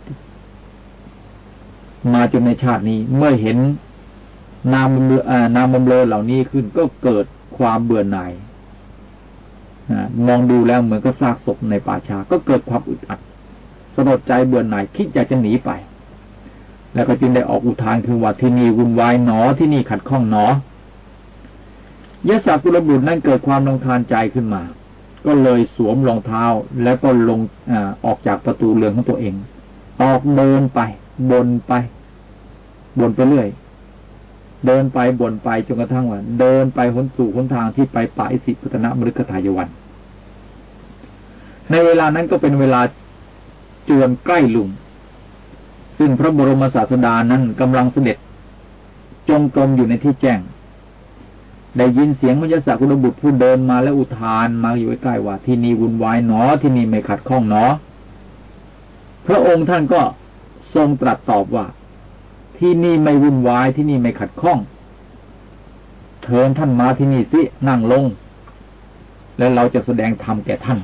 มาจนในชาตินี้ เมื่อเห็นนามนามบำเลอเหล่านี้ขึ้นก็เกิดความเบื่อหน่าย มองดูแล้วเหมือนก็ซากศพในป่าชา ก็เกิดความอึดอัดสลดใจเบื่อหน่ายคิดอยากจะหนีไป แล้วก็จึงได้ออกอุทานคือว่าที่นี่วุ่นวายหนอที่นี่ขัดข้องหนอยะสากุลบุตรนั่นเกิดความรำคาญใจขึ้นมา ก็เลยสวมรองเท้าแล้วก็ลงอออกจากประตูเรือนของตัวเอง ออกเดินไป บนไป บนไปเรื่อย เดินไปบ่นไปจนกระทั่งว่าเดินไปหนสู่หนทางที่ไปป่าอิสิพุทนมฤคทายวัน ในเวลานั้นก็เป็นเวลาจวนใกล้ลุงซึ่งพระบรมศาสดานั้นกำลังเสด็จ จงกรมอยู่ในที่แจ้ง ได้ยินเสียงมยศกุลบุตรผู้เดินมาและอุทานมาอยู่ใกล้ว่า ที่นี่วุ่นวายหนอที่นี่ไม่ขัดข้องหนอ พระองค์ท่านก็ทรงตรัสตอบว่า ที่นี่ไม่วุ่นวายที่นี่ไม่ขัดข้องเชิญท่านมาที่นี่สินั่งลง แล้วเราจะแสดงธรรมแก่ท่าน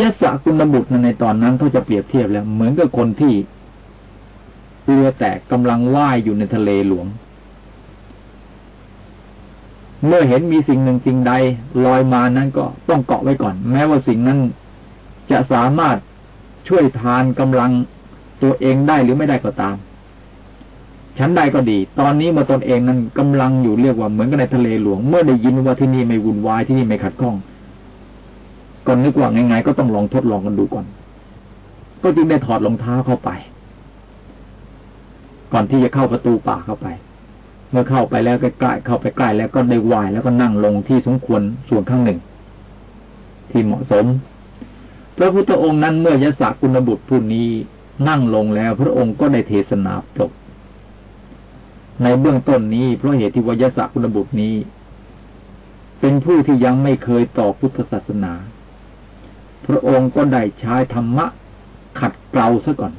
ยศกุลบุตรในตอนนั้นเขาจะเปรียบเทียบแล้ว เหมือนกับคนที่เรือแตกกำลังว่ายอยู่ในทะเลหลวง เมื่อเห็นมีสิ่งหนึ่งสิ่งใดลอยมานั้นก็ต้องเกาะไว้ก่อน แม้ว่าสิ่งนั้นจะสามารถช่วยทานกำลังตัวเองได้หรือไม่ได้ก็ตาม ชั้นใดก็ดี ตอนนี้เมื่อตนเองนั้นกำลังอยู่เรียกว่าเหมือนกับในทะเลหลวง เมื่อได้ยินว่าที่นี่ไม่วุ่นวายที่นี่ไม่ขัดข้องก่อนนึกว่าไงๆก็ต้องลองทดลองกันดูก่อน ก็จึงได้ถอดรองเท้าเข้าไป ก่อนที่จะเข้าประตูป่าเข้าไป เมื่อเข้าไปแล้วใกล้ๆเข้าไปใกล้แล้วก็ได้วายแล้วก็นั่งลงที่สมควรส่วนข้างหนึ่ง ที่เหมาะสม พระพุทธองค์นั้นเมื่อยศกุณบุตรผู้นี้นั่งลงแล้ว พระองค์ก็ได้เทศนาจบ ในเบื้องต้นนี้เพราะเหตุที่วยศกุณบุตรนี้ เป็นผู้ที่ยังไม่เคยต่อพุทธศาสนา พระองค์ก็ได้ใช้ธรรมะ ขัดเกลาซะก่อน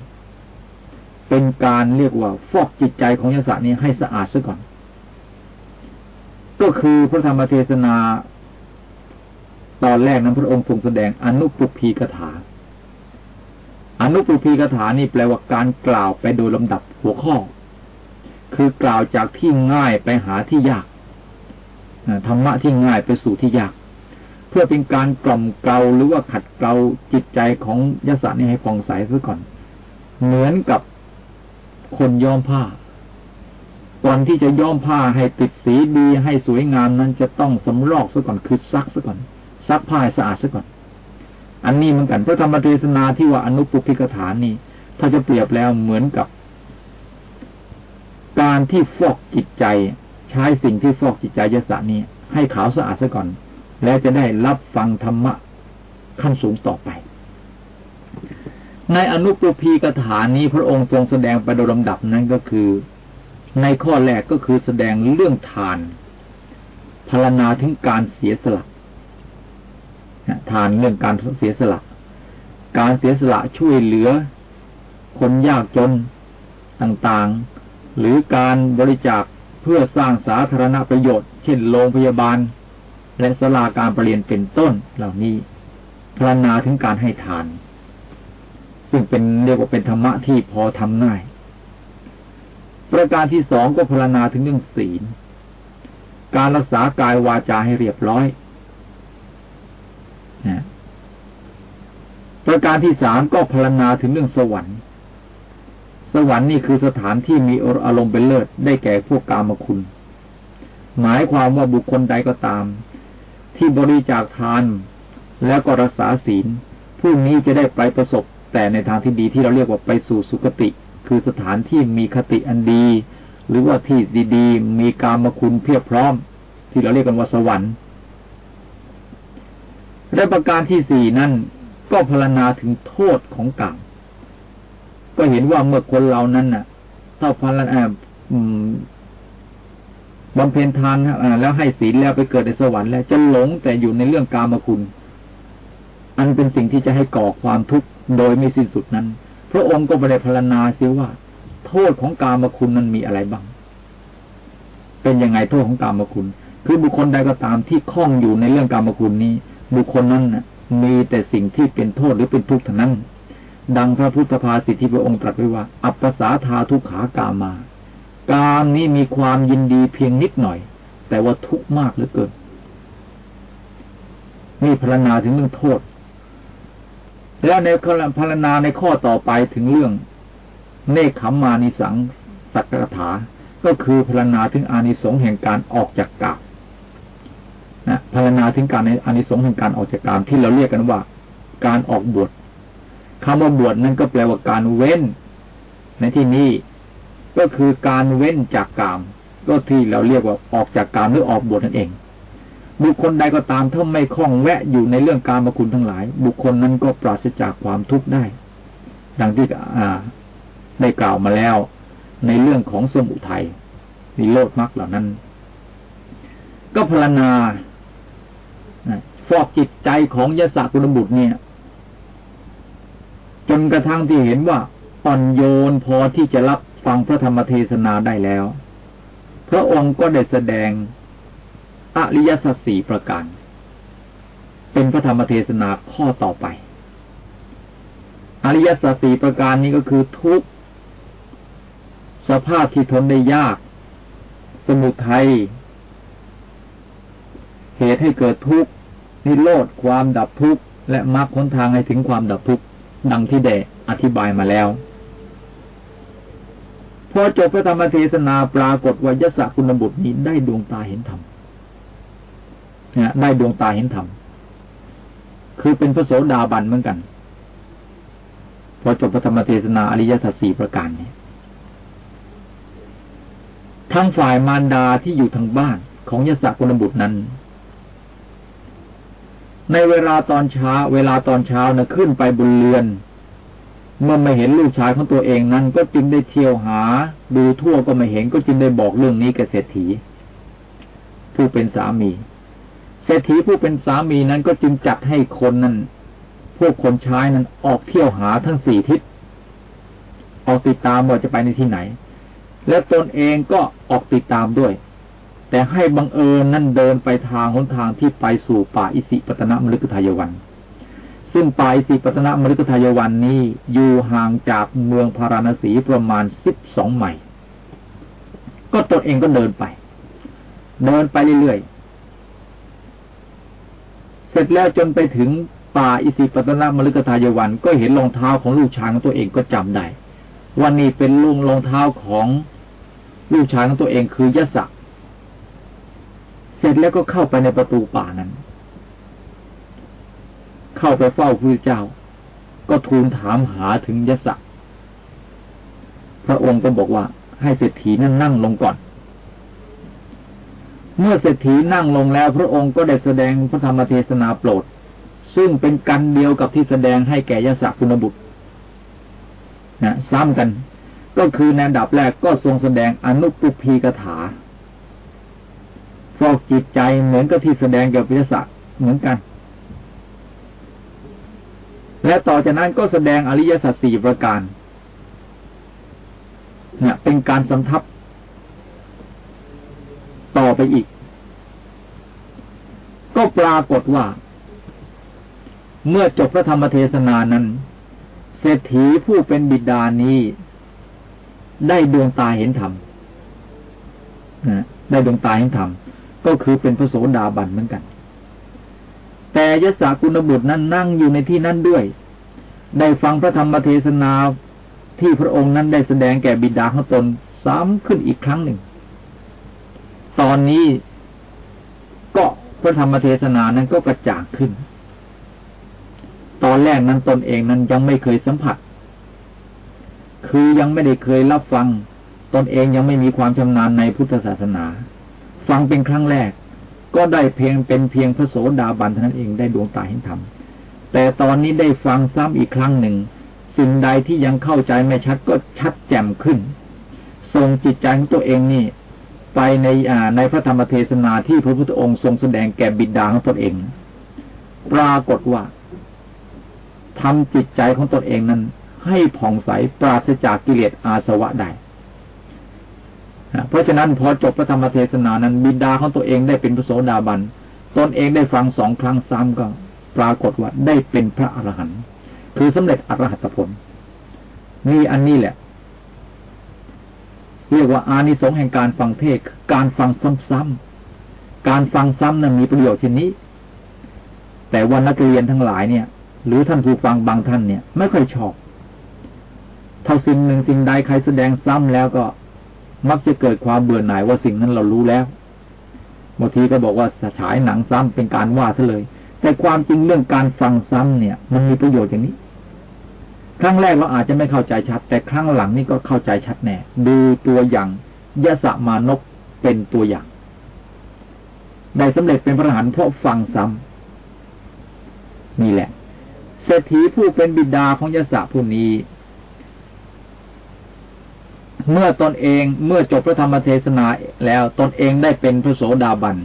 เป็นการเรียกว่า ฟอกจิตใจของยศนี้ให้สะอาดซะก่อน ก็คือพระธรรมเทศนา ตอนแรกนั้นพระองค์ทรงแสดงอนุปุพีกถาอนุปุพีกถานี่แปลว่าการกล่าวไปโดยลำดับหัวข้อ คือกล่าวจากที่ง่ายไปหาที่ยากธรรมะที่ง่ายไปสู่ที่ยาก เพื่อเป็นการกล่อมเกลาหรือว่าขัดเกลาจิตใจของยศนี่ให้ฟองใสซะก่อน เหมือนกับคนย้อมผ้า ก่อนที่จะย้อมผ้าให้ติดสีดีให้สวยงามนั้นจะต้องสำรอกซะก่อนคือซักซะก่อน ซักผ้าให้สะอาดซะก่อน อันนี้เหมือนกันพระธรรมเทศนาที่ว่าอนุปุพิกถานนี่ถ้าจะเปรียบแล้วเหมือนกับ การที่ฟอกจิตใจ ใช้สิ่งที่ฟอกจิตใจยศนี้ ให้ขาวสะอาดซะก่อน แล้วจะได้รับฟังธรรมะขั้นสูงต่อไป ในอนุปพีกถานี้พระองค์ทรงแสดงไปโดยลำดับนั้นก็คือ ในข้อแรกก็คือแสดงเรื่องทานพารณาถึงการเสียสละทานเรื่องการเสียสละ การเสียสละช่วยเหลือ คนยากจนต่าง หรือการบริจาคเพื่อสร้างสาธารณประโยชน์ เช่นโรงพยาบาล และสลาการประเรียนเป็นต้นเหล่านี้พรรณนาถึงการให้ทาน ซึ่งเป็นเรียกว่าเป็นธรรมะที่พอทำง่าย ประการที่สองก็พรรณนาถึงเรื่องศีล การรักษากายวาจาให้เรียบร้อยนะประการที่สามก็พรรณนาถึงเรื่องสวรรค์ สวรรค์นี่คือสถานที่มีอารมณ์เป็นเลิศ ได้แก่พวกกามคุณ หมายความว่าบุคคลใดก็ตาม ที่บริจาคทาน แล้วก็รักษาศีล ผู้นี้จะได้ไปประสบ แต่ในทางที่ดีที่เราเรียกว่าไปสู่สุคติ คือสถานที่มีคติอันดี หรือว่าที่ดีๆ มีกามคุณเพียบพร้อม ที่เราเรียกกันว่าสวรรค์และประการที่สี่นั่นก็พรรณนาถึงโทษของกรรม ก็เห็นว่าเมื่อคนเรานั้นน่ะถ้าพันละบำเพ็ญทานแล้วให้ศีลแล้วไปเกิดในสวรรค์แล้วจะหลงแต่อยู่ในเรื่องกามคุณ อันเป็นสิ่งที่จะให้ก่อความทุกข์โดยไม่สิ้นสุดนั้น พระองค์ก็ไปได้พรรณนาเสียว่า โทษของกามคุณนั้นมีอะไรบ้าง เป็นยังไงโทษของกามคุณ คือบุคคลใดก็ตามที่คล้องอยู่ในเรื่องกามคุณนี้ บุคคลนั้นมีแต่สิ่งที่เป็นโทษหรือเป็นทุกข์เท่านั้น ดังพระพุทธภาษิที่พระองค์ตรัสไว้ว่า อัปปสาธาทุกขากามา กามนี้มีความยินดีเพียงนิดหน่อย แต่ว่าทุกข์มากเหลือเกินนี่พรรณนาถึงเรื่องโทษ แล้วในพรรณนาในข้อต่อไปถึงเรื่อง เนคขมมานิสังสักถา ก็คือพรรณนาถึงอานิสงส์แห่งการออกจากกามนะพรรณนาถึงการในอานิสงส์แห่งการออกจากกามที่เราเรียกกันว่า การออกบวช คำว่าบวชนั้นก็แปลว่าการเว้น ในที่นี้ก็คือการเว้นจากกาม ก็ที่เราเรียกว่าออกจากกามหรือออกบวชนั่นเอง บุคคลใดก็ตามถ้าไม่คล้องแวะอยู่ในเรื่องการมคุณทั้งหลาย บุคคลนั้นก็ปราศจากความทุกข์ได้ ดังที่ได้กล่าวมาแล้ว ในเรื่องของสมุทัยมีโลดมรรคเหล่านั้น ก็พลนาฟอกจิตใจของยศกุลบุตรเนี่ย จนกระทั่งที่เห็นว่าอ่อนโยนพอที่จะรับฟังพระธรรมเทศนาได้แล้ว พระองค์ก็ได้แสดงอริยสัจสี่ประการ เป็นพระธรรมเทศนาข้อต่อไป อริยสัจสี่ประการนี้ก็คือทุกสภาพที่ทนได้ยาก สมุทัยเหตุให้เกิดทุกข์นิโรธความดับทุกข์และมรรคหนทางให้ถึงความดับทุกข์ ดังที่ได้อธิบายมาแล้ว พอจบพระธรรมเทศนาปรากฏว่ายศคุณบุตรนี้ได้ดวงตาเห็นธรรมนะได้ดวงตาเห็นธรรม คือเป็นพระโสดาบันเหมือนกัน พอจบพระธรรมเทศนาอริยสัจสี่ประการนี้ทั้งฝ่ายมารดาที่อยู่ทางบ้านของยศกุลบุตรนั้น ในเวลาตอนเช้า เวลาตอนเช้านะขึ้นไปบนเรือน เมื่อไม่เห็นลูกชายของตัวเองนั้น ก็จึงได้เที่ยวหา ดูทั่วก็ไม่เห็นก็จึงได้บอกเรื่องนี้กับเศรษฐี ผู้เป็นสามี เศรษฐีผู้เป็นสามีนั้นก็จึงจัดให้คนนั้นพวกคนใช้นั้นออกเที่ยวหาทั้งสี่ทิศออกติดตามว่าจะไปในที่ไหน และตนเองก็ออกติดตามด้วย แต่ให้บังเอิญนั่นเดินไปทางหนทางที่ไปสู่ป่าอิสิปตนมฤคทายวัน ซึ่งป่าอิสิปตนมฤคทายวันนี้อยู่ห่างจากเมืองพาราณสีประมาณสิบสองไมล์ก็ตนเองก็เดินไป เดินไปเรื่อยๆ เสร็จแล้วจนไปถึงป่าอิสิปตนมฤคทายวัน ก็เห็นรองเท้าของลูกช้างตัวเองก็จำได้วันนี้เป็นลุงรองเท้าของลูกช้างตัวเองคือยะสัก เสร็จแล้วก็เข้าไปในประตูป่านั้น เข้าไปเฝ้าพระเจ้า ก็ทูลถามหาถึงยศพระองค์ก็บอกว่าให้เศรษฐีนั่นนั่งลงก่อน เมื่อเศรษฐีนั่งลงแล้ว พระองค์ก็ได้แสดงพระธรรมเทศนาโปรด ซึ่งเป็นกันเดียวกับที่แสดงให้แก่ยศคุณบุตรนะซ้ำกัน ก็คือในดับแรกก็ทรงแสดงอนุปุพีกถา ฟอกจิตใจเหมือนกับที่แสดงเกี่ยวกับวิทยาศาสตร์เหมือนกัน และต่อจากนั้นก็แสดงอริยสัจสี่ประการเนี่ยเป็นการสำทับต่อไปอีก ก็ปรากฏว่า เมื่อจบพระธรรมเทศนานั้นเศรษฐีผู้เป็นบิดานี้ ได้ดวงตาเห็นธรรมได้ดวงตาเห็นธรรม ก็คือเป็นพระโสดาบันเหมือนกัน แต่ยศกุณบุตรนั้นนั่งอยู่ในที่นั้นด้วย ได้ฟังพระธรรมเทศนาที่พระองค์นั้นได้แสดงแก่บิดาของตนซ้ำขึ้นอีกครั้งหนึ่ง ตอนนี้ก็พระธรรมเทศนานั้นก็กระจ่างขึ้น ตอนแรกนั้นตนเองนั้นยังไม่เคยสัมผัส คือยังไม่ได้เคยรับฟัง ตนเองยังไม่มีความชำนาญในพุทธศาสนา ฟังเป็นครั้งแรก ก็ได้เพียงเป็นเพียงพระโสดาบันเท่านั้นเองได้ดวงตาเห็นธรรมแต่ตอนนี้ได้ฟังซ้ำอีกครั้งหนึ่ง สิ่งใดที่ยังเข้าใจไม่ชัดก็ชัดแจ่มขึ้นทรงจิตใจของตัวเองนี่ ไปในอ่าในพระธรรมเทศนาที่พระพุทธองค์ทรงแสดงแก่บิดาของตนเอง ปรากฏว่าทำจิตใจของตนเองนั้น ให้ผ่องใสปราศจากกิเลสอาสวะได้ เพราะฉะนั้นพอจบพระธรรมเทศนานั้นบิดาของตัวเองได้เป็นพระโสดาบันตนเองได้ฟังสองครั้งซ้ำก็ปรากฏว่าได้เป็นพระอรหันต์คือสำเร็จอรหัตผล นี่อันนี้แหละ เรียกว่าอานิสงส์แห่งการฟังเทศการฟังซ้ำๆการฟังซ้ำนั้นมีประโยชน์เช่นนี้ แต่ว่านักเรียนทั้งหลายเนี่ย หรือท่านผู้ฟังบางท่านเนี่ย ไม่ค่อยชอบเท่าสิ่งหนึ่งสิ่งใดใครแสดงซ้ำแล้วก็ มักจะเกิดความเบื่อหน่ายว่าสิ่งนั้นเรารู้แล้วบางทีก็บอกว่าฉายหนังซ้ำเป็นการว่าซะเลย แต่ความจริงเรื่องการฟังซ้ำเนี่ย มันมีประโยชน์อย่างนี้ ครั้งแรกเราอาจจะไม่เข้าใจชัด แต่ครั้งหลังนี่ก็เข้าใจชัดแน่ ดูตัวอย่างยะสมานกเป็นตัวอย่าง ได้สำเร็จเป็นพระหันเพราะฟังซ้ำนี่แหละ เศรษฐีผู้เป็นบิดาของยะสะผู้นี้ เมื่อตนเองเมื่อจบพระธรรมเทศนาแล้วตนเองได้เป็นพระโสดาบัน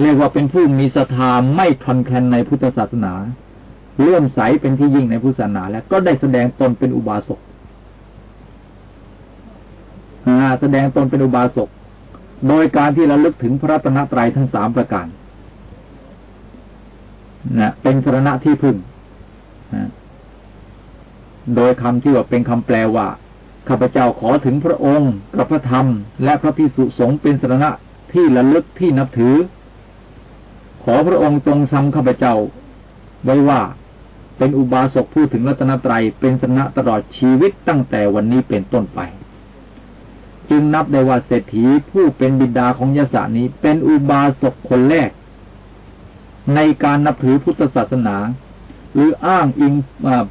เรียกว่าเป็นผู้มีศรัทธาไม่คลอนแคลนในพุทธศาสนาเลื่อมใสเป็นที่ยิ่งในพุทธศาสนา แล้วก็ได้แสดงตนเป็นอุบาสกแสดงตนเป็นอุบาสกโดยการที่ระลึกถึงพระรัตนตรัยทั้งสามประการนะเป็นสรณะที่พึ่งนะโดยคำที่ว่าเป็นคำแปลว่า ข้าพเจ้าขอถึงพระองค์กับพระธรรม และพระพิสุสงฆ์เป็นสรณะที่ระลึกที่นับถือ ขอพระองค์ทรงทำข้าพเจ้า ไว้ว่าเป็นอุบาสกพูดถึงรัตนตรัยเป็นสนะตลอดชีวิตตั้งแต่วันนี้เป็นต้นไป จึงนับได้ว่าเศรษฐีผู้เป็นบิดาของยศานี้เป็นอุบาสกคนแรก ในการนับถือพุทธศาสนา หรืออ้างอิง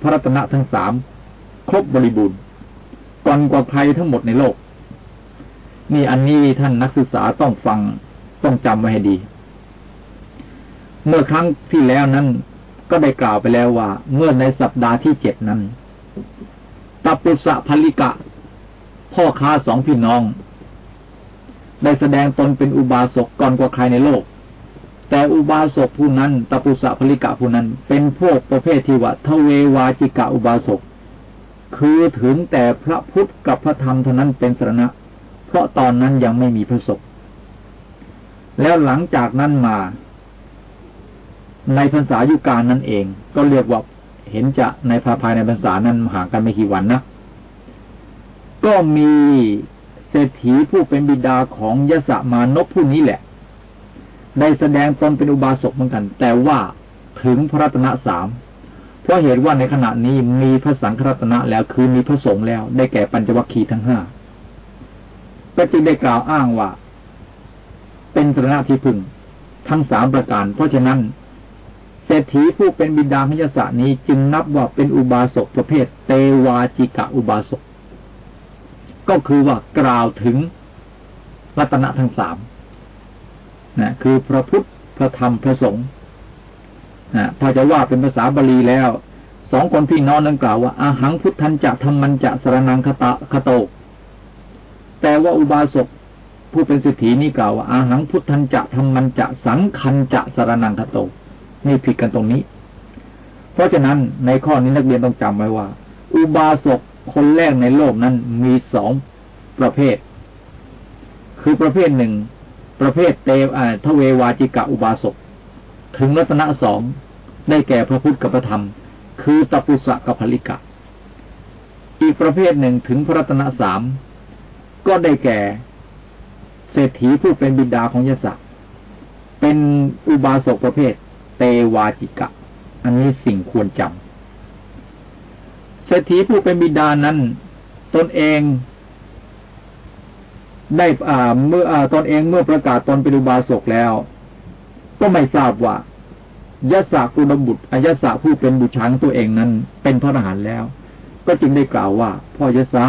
พระรัตนะทั้งสามครบบริบูรณ์ ก่อนกว่าใครทั้งหมดในโลก นี่อันนี้ท่านนักศึกษาต้องฟังต้องจำไว้ให้ดี เมื่อครั้งที่แล้วนั้น ก็ได้กล่าวไปแล้วว่า เมื่อในสัปดาห์ที่เจ็ดนั้นตปุสะพลิกะ พ่อค้าสองพี่น้อง ได้แสดงตนเป็นอุบาสกก่อนกว่าใครในโลกแต่อุบาสกผู้นั้นตปุสะพลิกะผู้นั้น เป็นพวกประเภทที่ว่าทเววาจิกะอุบาสก คือถึงแต่พระพุทธกับพระธรรมเท่านั้นเป็นสรณะ เพราะตอนนั้นยังไม่มีพระศพแล้วหลังจากนั้นมา ในภาษายุการนั่นเอง ก็เรียกว่าเห็นจะในภาภายในภาษานั้นห่างกันไม่กี่วันนะก็มีเศรษฐีผู้เป็นบิดาของยศมานพผู้นี้แหละ ได้แสดงตนเป็นอุบาสกเหมือนกัน แต่ว่าถึงพระรัตนสาม เพราะเหตุว่าในขณะนี้มีพระสังฆรัตนะแล้วคือมีพระสงฆ์แล้ว ได้แก่ปัญจวัคคีย์ทั้งห้าก็จึงได้กล่าวอ้างว่า เป็นสรณะที่พึงทั้งสามประการ เพราะฉะนั้นเศรษฐีผู้เป็นบิดาพยศนี้จึงนับว่าเป็นอุบาสกประเภท เตวาจิกะอุบาสก ก็คือว่ากล่าวถึงรัตนะทั้งสามนะคือพระพุทธพระธรรมพระสงฆ์ นะถ้าจะว่าเป็นภาษาบาลีแล้ว สองคนพี่น้องนั้นกล่าวว่าอาหังพุทธันจะธรรมันจะสรนังคตะคโต แต่ว่าอุบาสกผู้เป็นเศรษฐีนี่กล่าวว่าอาหังพุทธันจะธรรมันจะสังคันจะสรนังคโต นี่ผิดกันตรงนี้ เพราะฉะนั้นในข้อนี้นักเรียนต้องจำไว้ว่า อุบาสกคนแรกในโลกนั้นมีสองประเภท คือประเภทหนึ่ง ประเภทเตวทเววาจิกะอุบาสก ถึงรัตนะสองได้แก่พระพุทธกับพระธรรม คือตปุสะกับภลิกะ อีกประเภทหนึ่งถึงพระรัตนสามก็ได้แก่เศรษฐีผู้เป็นบิดาของยศเป็นอุบาสกประเภท เตวาจิกะ อันนี้สิ่งควรจำเศรษฐีผู้เป็นบิดานั้น ตนเองได้อ่าเมื่ออ่าตนเองเมื่อประกาศตนเป็นอุบาสกแล้ว ก็ไม่ทราบว่า ยะสะกุลบุตรอายะสะผู้เป็นบุตรช้างตัวเองนั้น เป็นพระอรหันต์แล้ว ก็จึงได้กล่าวว่า พ่อยะสะ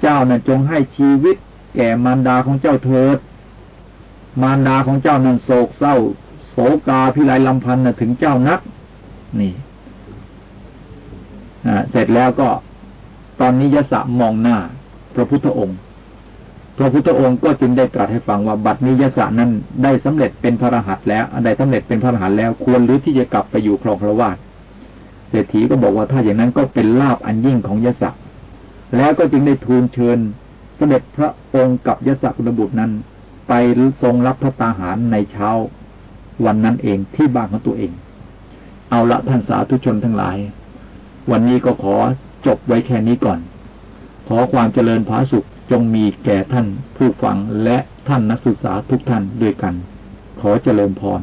เจ้านั้นจงให้ชีวิต แก่มารดาของเจ้าเถิด มารดาของเจ้านั้นโศกเศร้าโสกาพิไลลำพันธ์ถึงเจ้านัก นี่เสร็จแล้วก็ ตอนนี้ยศมองหน้า พระพุทธองค์ พระพุทธองค์ก็จึงได้ตรัสให้ฟังว่าบัดนี้ยศนั้นได้สำเร็จเป็นพระรหัสแล้วได้สำเร็จเป็นพระรหัสแล้วควรหรือที่จะกลับไปอยู่ครองพระวาสเศรษฐีก็บอกว่าถ้าอย่างนั้นก็เป็นลาบอันยิ่งของยศแล้วก็จึงได้ทูลเชิญเสด็จพระองค์กับยศคุณบุตรนั้น ไปทรงรับพระตาหารในเช้า วันนั้นเองที่บ้านของตัวเอง เอาละท่านสาธุชนทั้งหลาย วันนี้ก็ขอจบไว้แค่นี้ก่อน ขอความเจริญผาสุข จงมีแก่ท่านผู้ฟังและท่านนักศึกษาทุกท่านด้วยกัน ขอเจริญพร